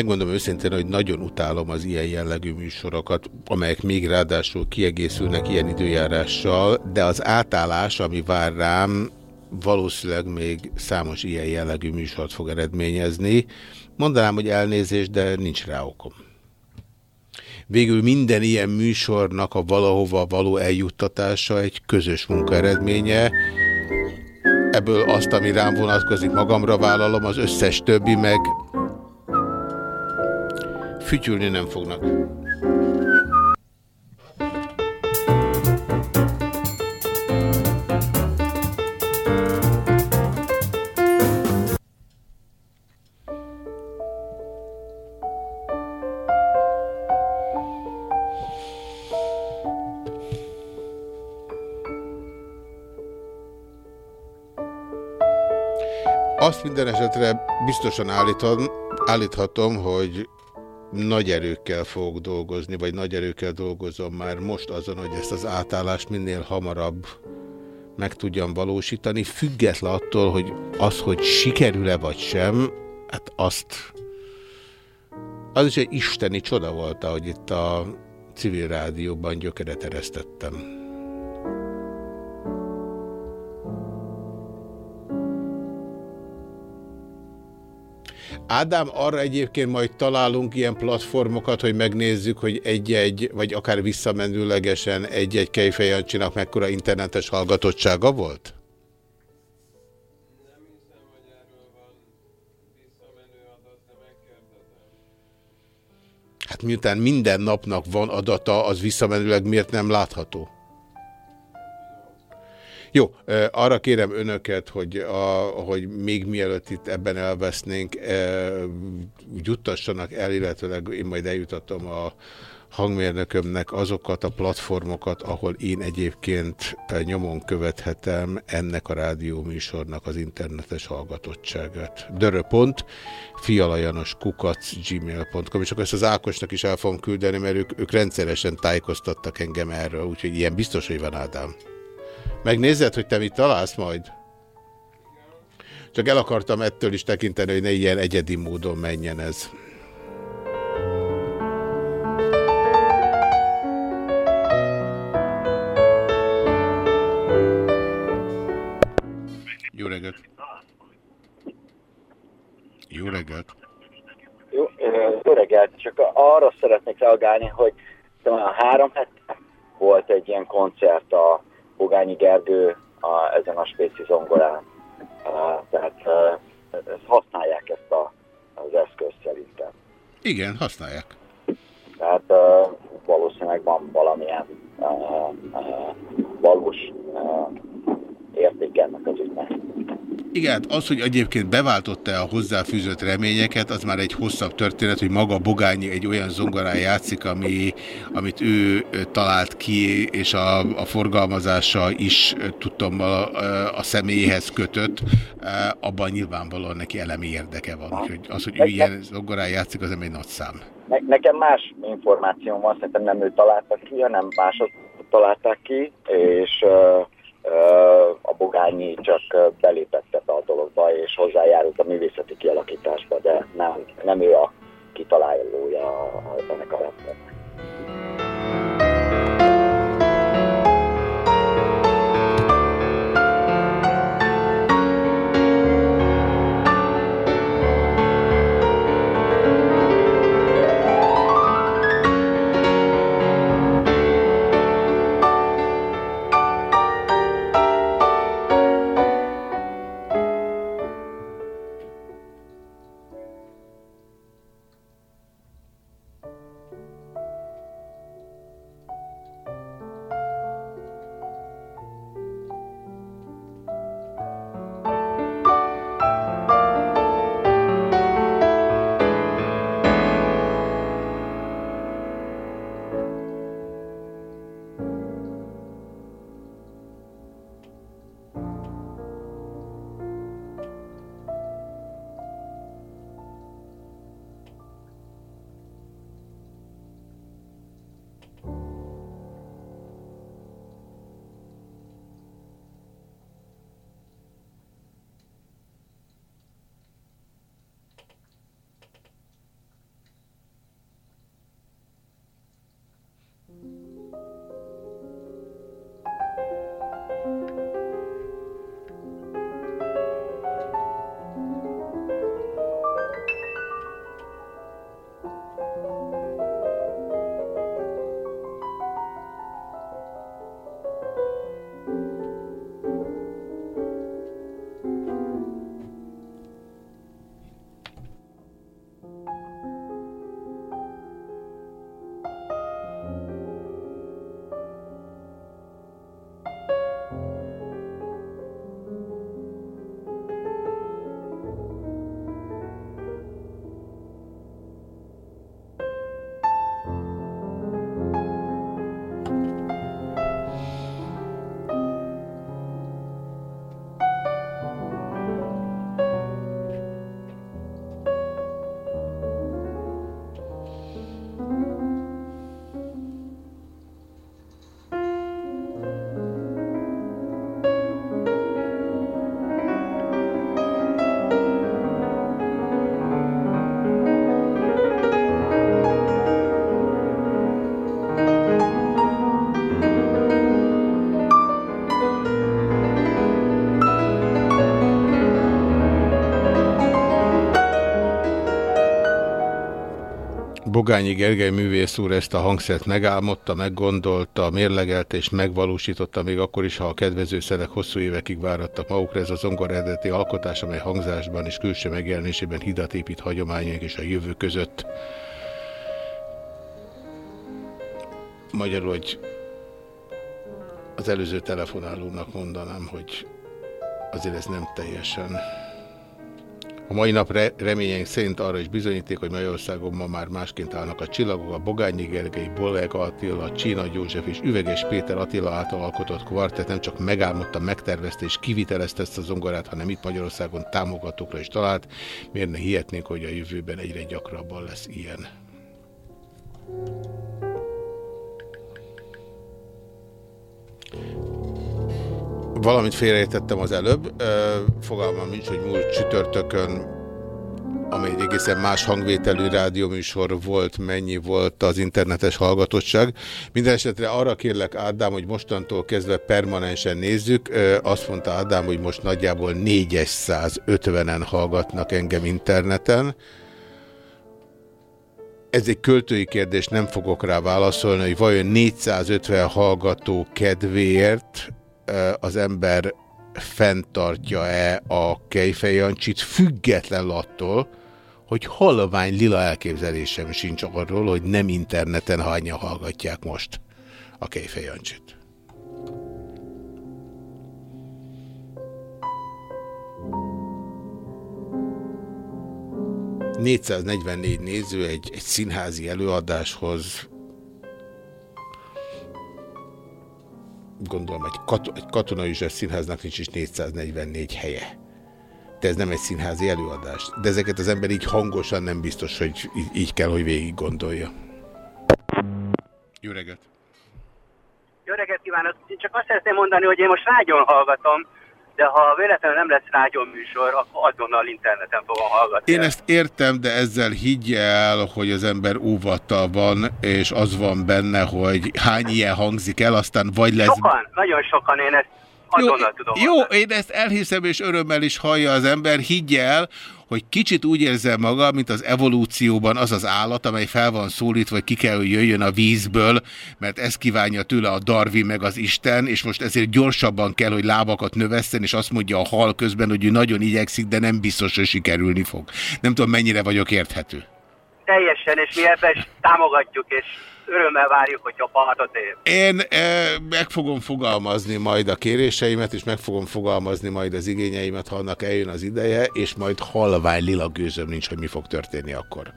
Megmondom őszintén, hogy nagyon utálom az ilyen jellegű műsorokat, amelyek még ráadásul kiegészülnek ilyen időjárással, de az átállás, ami vár rám, valószínűleg még számos ilyen jellegű műsort fog eredményezni. Mondanám, hogy elnézést, de nincs rá okom. Végül minden ilyen műsornak a valahova való eljuttatása egy közös munka eredménye. Ebből azt, ami rám vonatkozik, magamra vállalom, az összes többi meg fütyülni nem fognak. Azt minden esetre biztosan állítom, állíthatom, hogy nagy erőkkel fogok dolgozni, vagy nagy erőkkel dolgozom már most azon, hogy ezt az átállást minél hamarabb meg tudjam valósítani, független attól, hogy az, hogy sikerül-e vagy sem, hát azt az is egy isteni csoda volt, hogy itt a civil rádióban gyökeret eresztettem. Ádám, arra egyébként majd találunk ilyen platformokat, hogy megnézzük, hogy egy-egy, vagy akár visszamenőlegesen egy-egy Kejfejancsinak mekkora internetes hallgatottsága volt? Hát miután minden napnak van adata, az visszamenőleg miért nem látható? Jó, arra kérem önöket, hogy, a, hogy még mielőtt itt ebben elvesznénk, eh, juttassanak el, illetőleg én majd eljutatom a hangmérnökömnek azokat a platformokat, ahol én egyébként nyomon követhetem ennek a rádióműsornak az internetes hallgatottságát. Dörö.pont, fialajanos kukac gmail.com, és akkor ezt az Ákosnak is el fogom küldeni, mert ők, ők rendszeresen tájékoztattak engem erről, úgyhogy ilyen biztos, hogy van Ádám. Megnézed, hogy te mit találsz majd? Csak el akartam ettől is tekinteni, hogy ne ilyen egyedi módon menjen ez. Jó reggelt! Jó reggelt! Jó, jó reggelt, csak arra szeretnék reagálni, hogy a három hete volt egy ilyen koncert a Bogányi Gergő a, ezen a spéci zongorán. Uh, tehát uh, ezt használják ezt a, az eszközt szerintem. Igen, használják. Tehát uh, valószínűleg van valamilyen uh, uh, valós uh, érték ennek az ügynek. Igen, az, hogy egyébként beváltotta a hozzáfűzött reményeket, az már egy hosszabb történet, hogy maga Bogányi egy olyan zongorán játszik, ami, amit ő talált ki, és a, a forgalmazása is tudtam a, a személyhez kötött, abban nyilvánvalóan neki elemi érdeke van. Úgyhogy az, hogy ő ilyen zongorán játszik, az nem egy nagy szám. Ne, nekem más információm van, szerintem nem ő találta ki, hanem mások találták ki, és uh, a Bogányi csak belépett ebbe a dologba, és hozzájárult a művészeti kialakításba, de nem, nem ő a kitalálója ennek a rendszernek. Bogányi Gergely művész úr ezt a hangszert megálmodta, meggondolta, mérlegelte és megvalósította még akkor is, ha a kedvező szerek hosszú évekig várattak magukra. Ez a zongor eredeti alkotás, amely hangzásban és külső megjelenésében hidat épít hagyományok és a jövő között. Magyarul, hogy az előző telefonálónak mondanám, hogy azért ez nem teljesen a mai nap re reményeink szerint arra is bizonyíték, hogy Magyarországon ma már másként állnak a csillagok. A Bogányi Gergely, Bollega Attila, Csína József és Üveges Péter Attila által alkotott kvartett nem csak megálmodta, megtervezte és kivitelezte ezt a zongorát, hanem itt Magyarországon támogatókra is talált. Miért ne hihetnénk, hogy a jövőben egyre gyakrabban lesz ilyen. Valamit félreértettem az előbb, fogalmam nincs, hogy múlt csütörtökön amely egy egészen más hangvételű rádióműsor volt, mennyi volt az internetes hallgatottság. Minden esetre arra kérlek Ádám, hogy mostantól kezdve permanensen nézzük. Azt mondta Ádám, hogy most nagyjából 450-en hallgatnak engem interneten. Ez egy költői kérdés, nem fogok rá válaszolni, hogy vajon 450 hallgató kedvéért az ember fenntartja-e a Kejfejancsit, független attól, hogy halvány lila elképzelésem sincs arról, hogy nem interneten hányan hallgatják most a Kejfejancsit. ...444 néző egy, egy színházi előadáshoz gondolom egy, kat egy katonai színháznak nincs is 444 helye. De ez nem egy színházi előadás. De ezeket az ember így hangosan nem biztos, hogy így, így kell, hogy végig gondolja. Jó reggelt! Jó reggelt kívánok! Én csak azt szeretném mondani, hogy én most rágyon hallgatom, de ha véletlenül nem lesz rádió műsor, akkor azonnal interneten fogom hallgatni. Én ezt értem, de ezzel higgy el, hogy az ember óvattal van, és az van benne, hogy hány ilyen hangzik el, aztán vagy lesz... Sokan, nagyon sokan én ezt azonnal tudom. Jó, én ezt elhiszem, és örömmel is hallja az ember, higgy el, hogy kicsit úgy érzem maga, mint az evolúcióban az az állat, amely fel van szólítva, hogy ki kell, hogy jöjjön a vízből, mert ezt kívánja tőle a Darwin meg az Isten, és most ezért gyorsabban kell, hogy lábakat növeszten, és azt mondja a hal közben, hogy ő nagyon igyekszik, de nem biztos, hogy sikerülni fog. Nem tudom, mennyire vagyok érthető. Teljesen, és mi ebben támogatjuk, és örömmel várjuk, hogyha partot ér. Én e, meg fogom fogalmazni majd a kéréseimet, és meg fogom fogalmazni majd az igényeimet, ha annak eljön az ideje, és majd halvány lila gőzöm nincs, hogy mi fog történni akkor.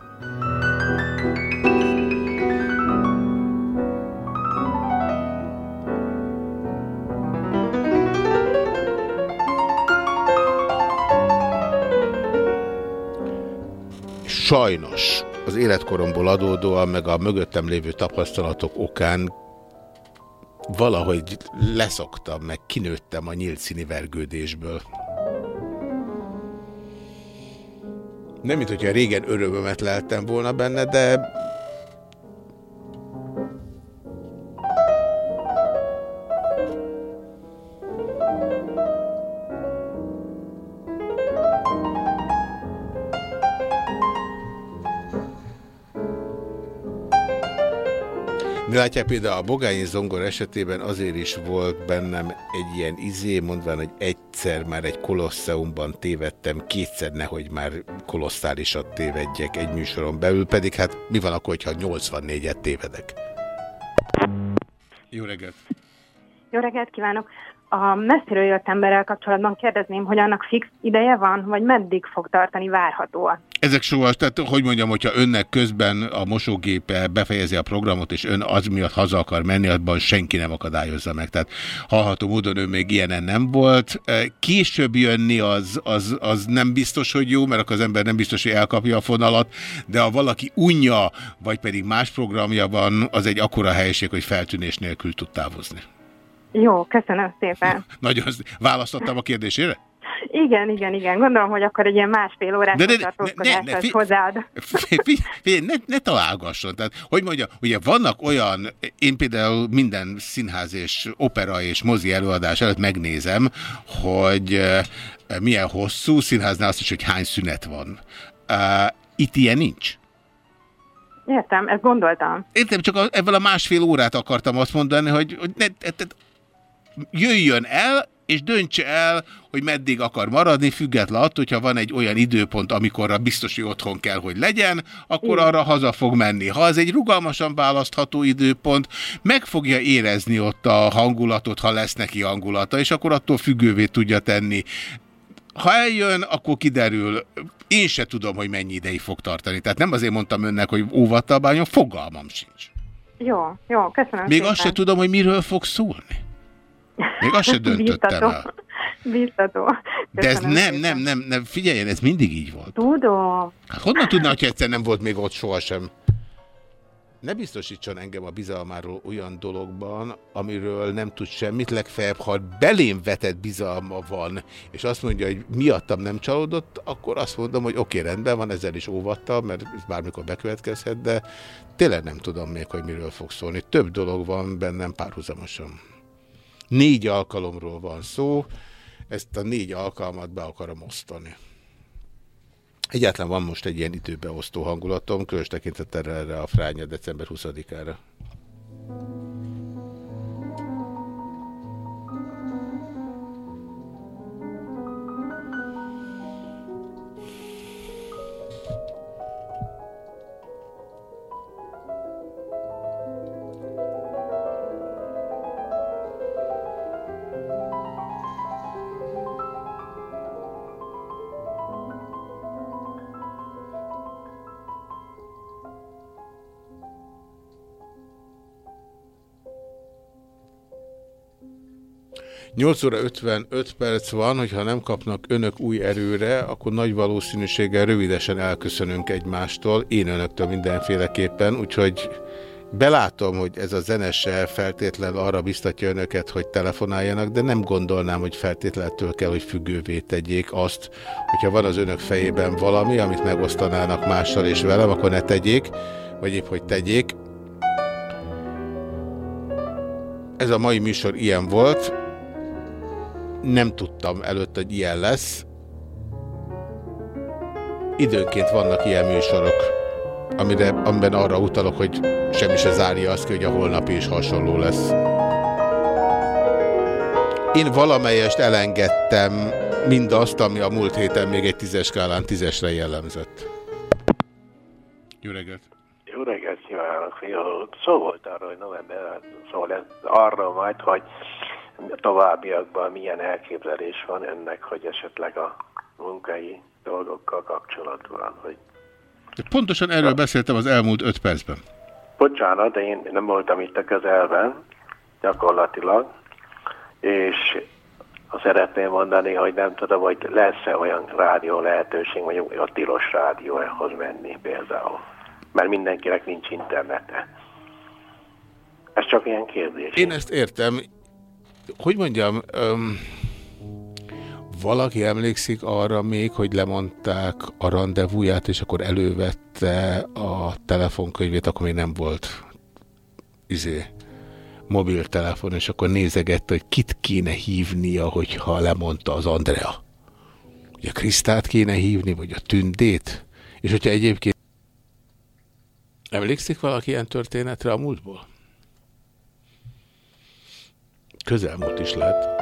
Sajnos az életkoromból adódóan, meg a mögöttem lévő tapasztalatok okán valahogy leszoktam, meg kinőttem a nyílt színi vergődésből. Nem, mint hogyha régen örömömet leltem volna benne, de De látják például a Bogányi Zongor esetében azért is volt bennem egy ilyen izé, mondván, hogy egyszer már egy kolosseumban tévedtem, kétszer nehogy már kolosszálisat tévedjek egy műsoron belül, pedig hát mi van akkor, ha 84-et tévedek? Jó reggelt! Jó reggelt kívánok! A messziről jött emberrel kapcsolatban kérdezném, hogy annak fix ideje van, vagy meddig fog tartani várhatóan? Ezek soha, tehát hogy mondjam, hogyha önnek közben a mosógépe befejezi a programot, és ön az miatt haza akar menni, abban senki nem akadályozza meg. Tehát hallható módon ő még ilyenen nem volt. Később jönni az, az, az nem biztos, hogy jó, mert akkor az ember nem biztos, hogy elkapja a fonalat, de ha valaki unja, vagy pedig más programja van, az egy akkora helyiség, hogy feltűnés nélkül tud távozni. Jó, köszönöm szépen. Nagyon választottam a kérdésére? Igen, igen, igen. Gondolom, hogy akkor egy ilyen másfél órás De- de- tartózkodás ne- ne- fi- hozzáad. Figyelj, figyelj, ne, ne találgasson. Tehát, hogy mondja, ugye vannak olyan, én például minden színház és opera és mozi előadás előtt megnézem, hogy eh, milyen hosszú, színháznál azt is, hogy hány szünet van. Uh, itt ilyen nincs. Értem, ezt gondoltam. Értem, csak a, ebben a másfél órát akartam azt mondani, hogy, hogy ne, ne, ne, jöjjön el, és döntse el, hogy meddig akar maradni, független attól, hogyha van egy olyan időpont, amikorra biztos, hogy otthon kell, hogy legyen, akkor arra haza fog menni. Ha ez egy rugalmasan választható időpont, meg fogja érezni ott a hangulatot, ha lesz neki hangulata, és akkor attól függővé tudja tenni. Ha eljön, akkor kiderül. Én se tudom, hogy mennyi ideig fog tartani. Tehát nem azért mondtam önnek, hogy óvattal bánjon, fogalmam sincs. Jó, jó, köszönöm Még szépen. azt se tudom, hogy miről fog szólni. Még azt se döntöttem el. Biztató. De ez nem, nem, nem, nem, figyeljen, ez mindig így volt. Tudom. Hát honnan tudná, hogy egyszer nem volt még ott sohasem? Ne biztosítson engem a bizalmáról olyan dologban, amiről nem tud semmit, legfeljebb, ha belém vetett bizalma van, és azt mondja, hogy miattam nem csalódott, akkor azt mondom, hogy oké, rendben van, ezzel is óvattal, mert ez bármikor bekövetkezhet, de tényleg nem tudom még, hogy miről fog szólni. Több dolog van bennem párhuzamosan. Négy alkalomról van szó, ezt a négy alkalmat be akarom osztani. Egyáltalán van most egy ilyen időbeosztó hangulatom, különös tekintettel erre a fránya december 20-ára. Nyolc óra 55 perc van, hogyha nem kapnak önök új erőre, akkor nagy valószínűséggel rövidesen elköszönünk egymástól, én önöktől mindenféleképpen, úgyhogy Belátom, hogy ez a zenese feltétlenül arra biztatja önöket, hogy telefonáljanak, de nem gondolnám, hogy feltétlenül kell, hogy függővé tegyék azt, hogyha van az önök fejében valami, amit megosztanának mással és velem, akkor ne tegyék, vagy épp hogy tegyék. Ez a mai műsor ilyen volt. Nem tudtam előtt, hogy ilyen lesz. Időnként vannak ilyen műsorok amire, amiben arra utalok, hogy semmi se zárja azt hogy a holnapi is hasonló lesz. Én valamelyest elengedtem mindazt, ami a múlt héten még egy tízes skálán tízesre jellemzett. Jó reggelt! Jó reggelt kívánok! Jó, szó volt arra, hogy november, szól ez arra majd, hogy továbbiakban milyen elképzelés van ennek, hogy esetleg a munkai dolgokkal kapcsolatban, hogy Pontosan erről beszéltem az elmúlt öt percben. Bocsánat, de én nem voltam itt a közelben, gyakorlatilag, és azt szeretném mondani, hogy nem tudom, hogy lesz-e olyan rádió lehetőség, vagy a tilos rádióhoz menni például. Mert mindenkinek nincs internete. Ez csak ilyen kérdés. Én ezt értem. Hogy mondjam, um, valaki emlékszik arra még, hogy lemondták a rendezvúját, és akkor elővette a telefonkönyvét, akkor még nem volt izé, mobiltelefon, és akkor nézegette, hogy kit kéne hívnia, hogyha lemondta az Andrea. Hogy a Krisztát kéne hívni, vagy a Tündét? És hogyha egyébként emlékszik valaki ilyen történetre a múltból? Közelmúlt is lehet.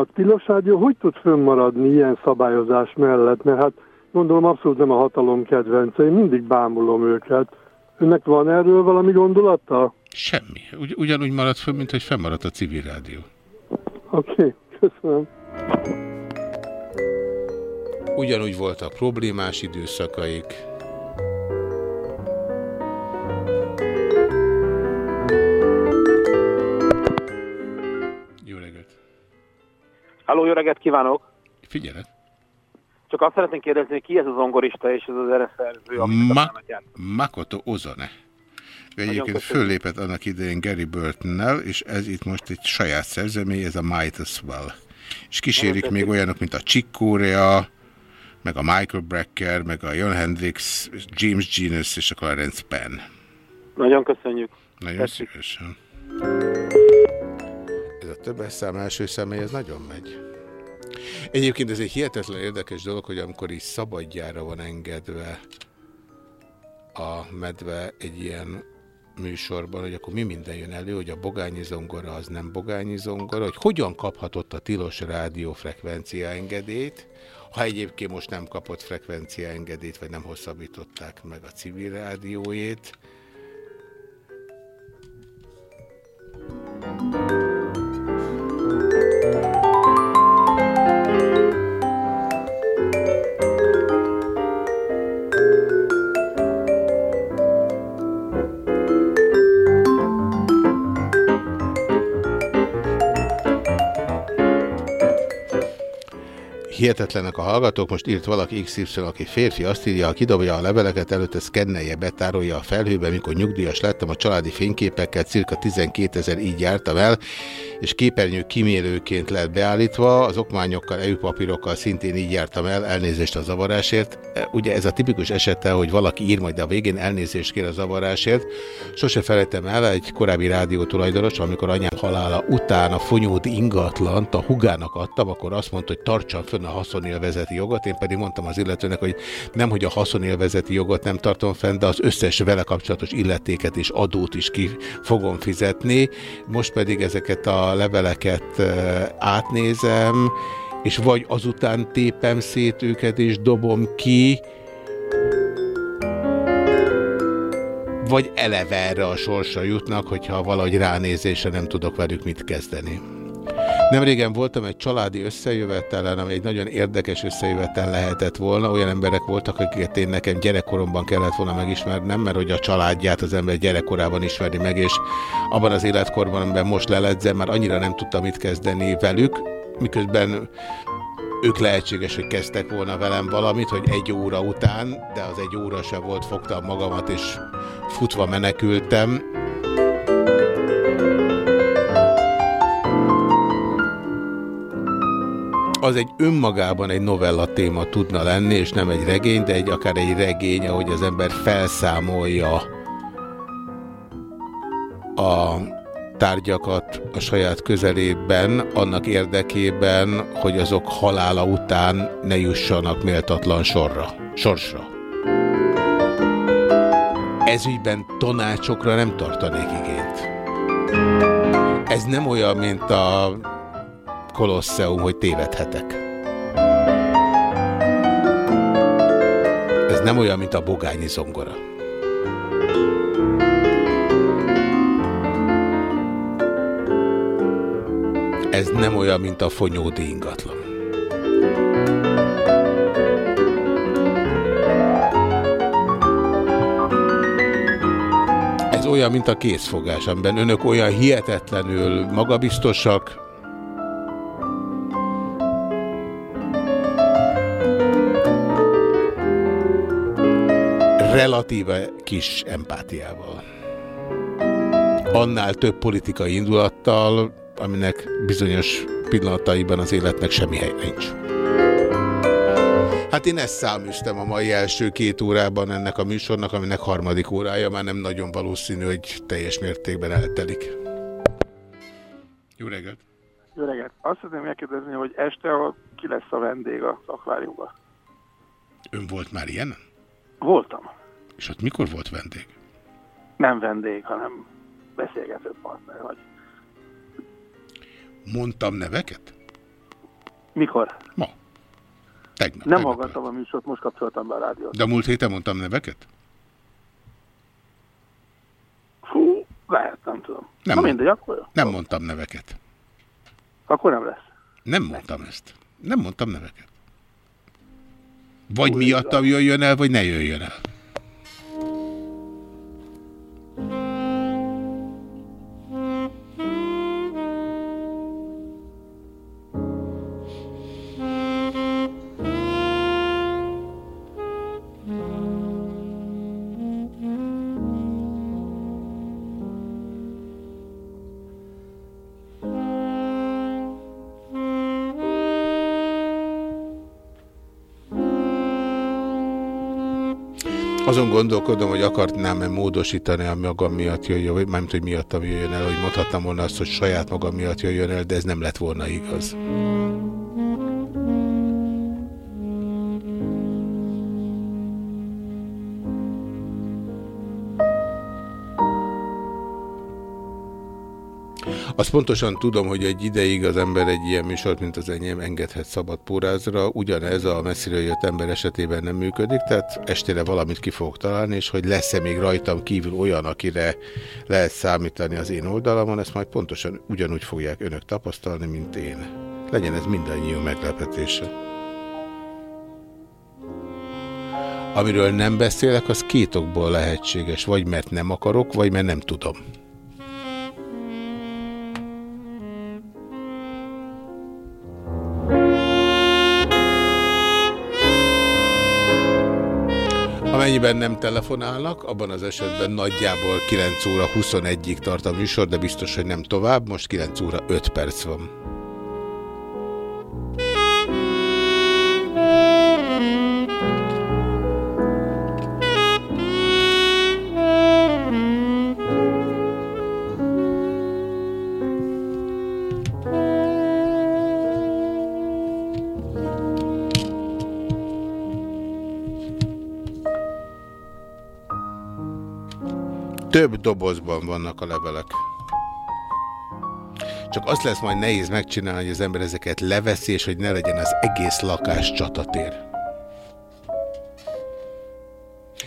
A tilos rádió hogy tud fönnmaradni ilyen szabályozás mellett, mert hát gondolom abszolút nem a hatalom kedvence, én mindig bámulom őket. Önnek van erről valami gondolata? Semmi. Ugy ugyanúgy maradt föl, mint hogy fennmaradt a civil rádió. Oké, okay, köszönöm. Ugyanúgy voltak problémás időszakaik. Halló, jó reggelt kívánok! Figyelek! Csak azt szeretnénk kérdezni, hogy ki ez az zongorista és ez az zeneszerző, Ma Makoto Ozone. Ő egyébként föllépett annak idején Gary Burtonnel, és ez itt most egy saját szerzemény, ez a Might as Well. És kísérik még olyanok, mint a Chick Corea, meg a Michael Brecker, meg a Jon Hendrix, James Genus és a Clarence Penn. Nagyon köszönjük. Nagyon Tetszik. szívesen a többes szám első személy, ez nagyon megy. Egyébként ez egy hihetetlen érdekes dolog, hogy amikor is szabadjára van engedve a medve egy ilyen műsorban, hogy akkor mi minden jön elő, hogy a bogányi zongora az nem bogányi zongora, hogy hogyan kaphatott a tilos rádió frekvencia engedélyt, ha egyébként most nem kapott frekvencia engedélyt, vagy nem hosszabbították meg a civil rádiójét. Thank you. Hihetetlenek a hallgatók, most írt valaki XY, aki férfi, azt írja, kidobja a leveleket, előtte szkennelje, betárolja a felhőbe, mikor nyugdíjas lettem a családi fényképekkel, cirka 12 ezer így jártam el, és képernyő kimérőként lett beállítva, az okmányokkal, EU-papírokkal szintén így jártam el, elnézést a zavarásért. E, ugye ez a tipikus esete, hogy valaki ír majd a végén elnézést kér a zavarásért. Sose felejtem el egy korábbi rádió tulajdonos, amikor anyám halála után a fonyódi ingatlant a hugának adtam, akkor azt mondta, hogy tartsam fönn a haszonélvezeti jogot, én pedig mondtam az illetőnek, hogy nem, hogy a haszonélvezeti jogot nem tartom fenn, de az összes vele kapcsolatos illetéket és adót is ki fogom fizetni. Most pedig ezeket a leveleket átnézem, és vagy azután tépem szét őket és dobom ki, vagy eleve erre a sorsra jutnak, hogyha valahogy ránézésre nem tudok velük mit kezdeni. Nem régen voltam egy családi összejövetelen, ami egy nagyon érdekes összejövetel lehetett volna. Olyan emberek voltak, akiket én nekem gyerekkoromban kellett volna megismernem, mert hogy a családját az ember gyerekkorában ismeri meg, és abban az életkorban, amiben most leledzem, már annyira nem tudtam mit kezdeni velük, miközben ők lehetséges, hogy kezdtek volna velem valamit, hogy egy óra után, de az egy óra se volt, fogtam magamat, és futva menekültem. Az egy önmagában egy novella téma tudna lenni, és nem egy regény, de egy akár egy regény, ahogy az ember felszámolja a tárgyakat a saját közelében, annak érdekében, hogy azok halála után ne jussanak méltatlan sorra, sorsra. Ezügyben tanácsokra nem tartanék igényt. Ez nem olyan, mint a kolosseum, hogy tévedhetek. Ez nem olyan, mint a bogányi zongora. Ez nem olyan, mint a fonyódi ingatlan. Ez olyan, mint a készfogás, amiben önök olyan hihetetlenül magabiztosak, relatíve kis empátiával. Annál több politikai indulattal, aminek bizonyos pillanataiban az életnek semmi hely nincs. Hát én ezt száműztem a mai első két órában ennek a műsornak, aminek harmadik órája már nem nagyon valószínű, hogy teljes mértékben eltelik. Jó reggelt! Jó reggelt! Azt szeretném megkérdezni, hogy este a, ki lesz a vendég az akváriumban? Ön volt már ilyen? Voltam. És ott mikor volt vendég? Nem vendég, hanem beszélgető partner vagy. Mondtam neveket? Mikor? Ma. Tegnap. Nem tegnap hallgattam a műsort, most kapcsoltam be a rádiót. De múlt héten mondtam neveket? Fú, lehet, nem tudom. Nem Na mindegy, akkor. Nem mondtam neveket. Akkor nem lesz. Nem mondtam ezt. Nem mondtam neveket. Vagy miattam jöjjön el, vagy ne jöjjön el. Azon gondolkodom, hogy akartnám-e módosítani a magam miatt jöjjön, vagy mármint, hogy miattam jöjjön el, hogy mondhatnám volna azt, hogy saját magam miatt jöjjön el, de ez nem lett volna igaz. Azt pontosan tudom, hogy egy ideig az ember egy ilyen műsort, mint az enyém, engedhet szabad pórázra. Ugyanez a messziről jött ember esetében nem működik, tehát estére valamit ki fogok találni, és hogy lesz-e még rajtam kívül olyan, akire lehet számítani az én oldalamon, ezt majd pontosan ugyanúgy fogják önök tapasztalni, mint én. Legyen ez mindannyió meglepetése. Amiről nem beszélek, az két okból lehetséges, vagy mert nem akarok, vagy mert nem tudom. Amennyiben nem telefonálnak, abban az esetben nagyjából 9 óra 21-ig tart a műsor, de biztos, hogy nem tovább. Most 9 óra 5 perc van. Több dobozban vannak a levelek. Csak azt lesz majd nehéz megcsinálni, hogy az ember ezeket leveszi, és hogy ne legyen az egész lakás csatatér.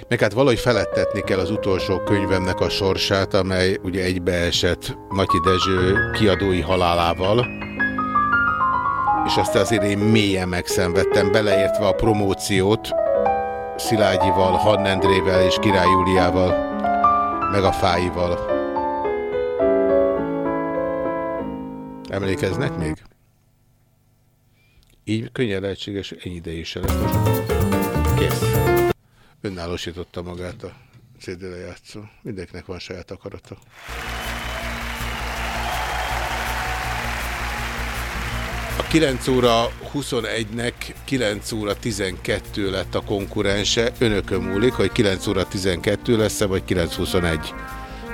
Meg hát valahogy felettetni kell az utolsó könyvemnek a sorsát, amely ugye egybeesett Matyi Dezső kiadói halálával. És azt azért én mélyen megszenvedtem, beleértve a promóciót Szilágyival, Hannendrével és Király Júliával, meg a Fáival. Emlékeznek még? Így könnyen lehetséges, ennyi ideig se lesz. Kész. Önállósította magát a CD lejátszó. Mindenkinek van saját akarata. A 9 óra 21-nek 9 óra 12 lett a konkurense. Önökön múlik, hogy 9 óra 12 lesz-e, vagy 9.21.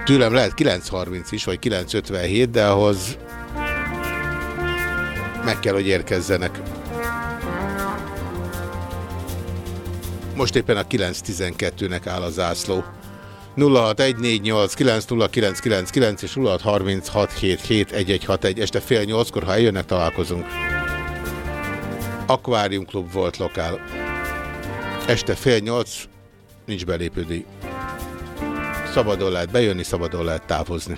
Tőlem lehet 9.30 is, vagy 9.57, de ahhoz meg kell, hogy érkezzenek. Most éppen a 9.12-nek áll a zászló. 0614890999 és 0636771161. Este fél nyolckor, ha eljönnek, találkozunk. Aquarium Club volt lokál. Este fél nyolc, nincs belépődíj. Szabadon lehet bejönni, szabadon lehet távozni.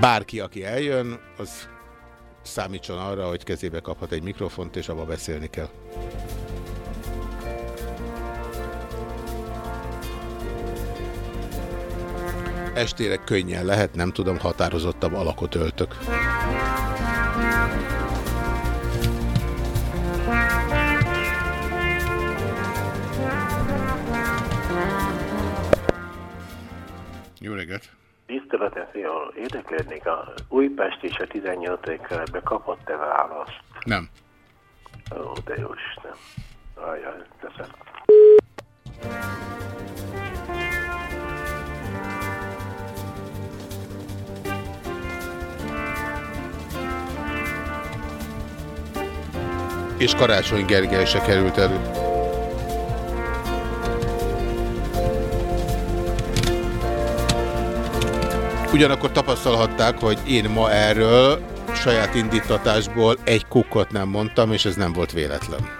Bárki, aki eljön, az számítson arra, hogy kezébe kaphat egy mikrofont, és abba beszélni kell. Estére könnyen lehet, nem tudom, határozottabb alakot öltök. Jó reggelt! Tiszteletem, fiam, érdeklődnék, a Újpest és a 18. keretbe kapott-e választ? Nem. Ó, de jó Isten. Ajaj, köszönöm. És Karácsony Gergely se került elő. Ugyanakkor tapasztalhatták, hogy én ma erről saját indítatásból egy kukkot nem mondtam, és ez nem volt véletlen.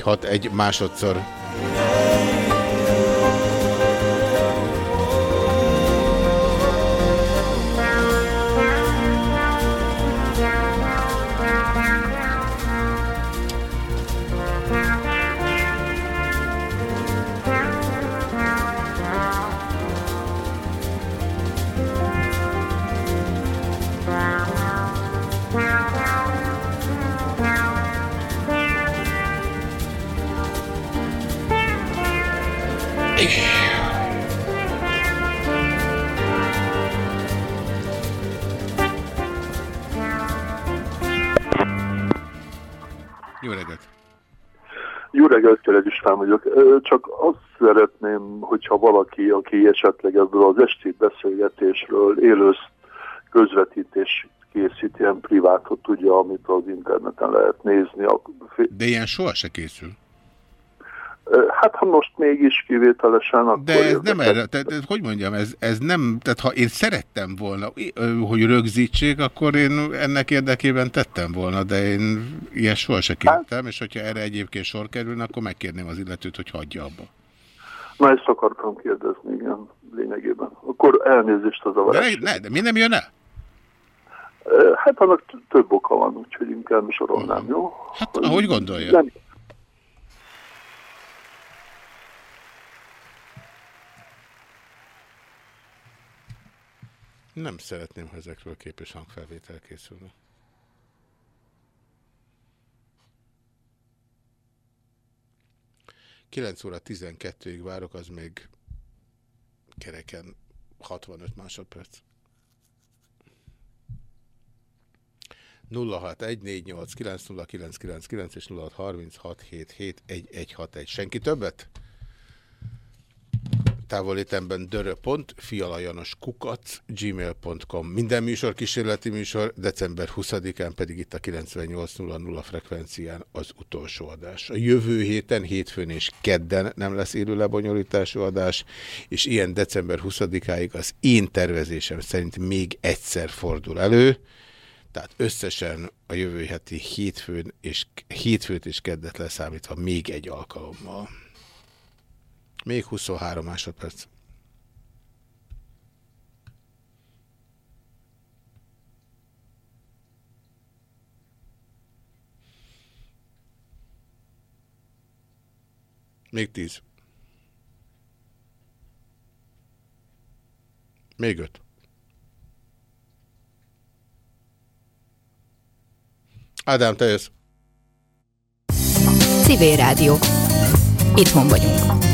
Hat egy másodszor. Valaki, aki esetleg ebből az esti beszélgetésről élő közvetítés készít, ilyen privátot tudja, amit az interneten lehet nézni. De ilyen soha se készül. Hát ha most mégis kivételesen, akkor... De ez nem erre, tehát, tehát hogy mondjam, ez, ez nem, tehát ha én szerettem volna, hogy rögzítsék, akkor én ennek érdekében tettem volna, de én ilyen soha se kértem, és hogyha erre egyébként sor kerülne, akkor megkérném az illetőt, hogy hagyja abba. Na ezt akartam kérdezni, igen, lényegében. Akkor elnézést az De, avarás. ne, de mi nem jön el? Hát annak több oka van, úgyhogy inkább sorolnám, jó? Hát, ahogy gondolja. Nem, Nem szeretném, ha ezekről képes hangfelvétel készülne. Kilenc óra 12-ig várok, az még kereken 65 másodperc. 0614890999 és 0636771161. Senki többet? Távolétemben dörö.pont, fialajanos kukac, gmail.com. Minden műsor kísérleti műsor, december 20-án pedig itt a 98.00 frekvencián az utolsó adás. A jövő héten, hétfőn és kedden nem lesz élő lebonyolítású adás, és ilyen december 20-áig az én tervezésem szerint még egyszer fordul elő, tehát összesen a jövő heti hétfőn és hétfőt és keddet leszámítva még egy alkalommal. Még 23 másodperc. Még 10. Még 5. Ádám, te jössz. Civil Rádió. Itthon vagyunk.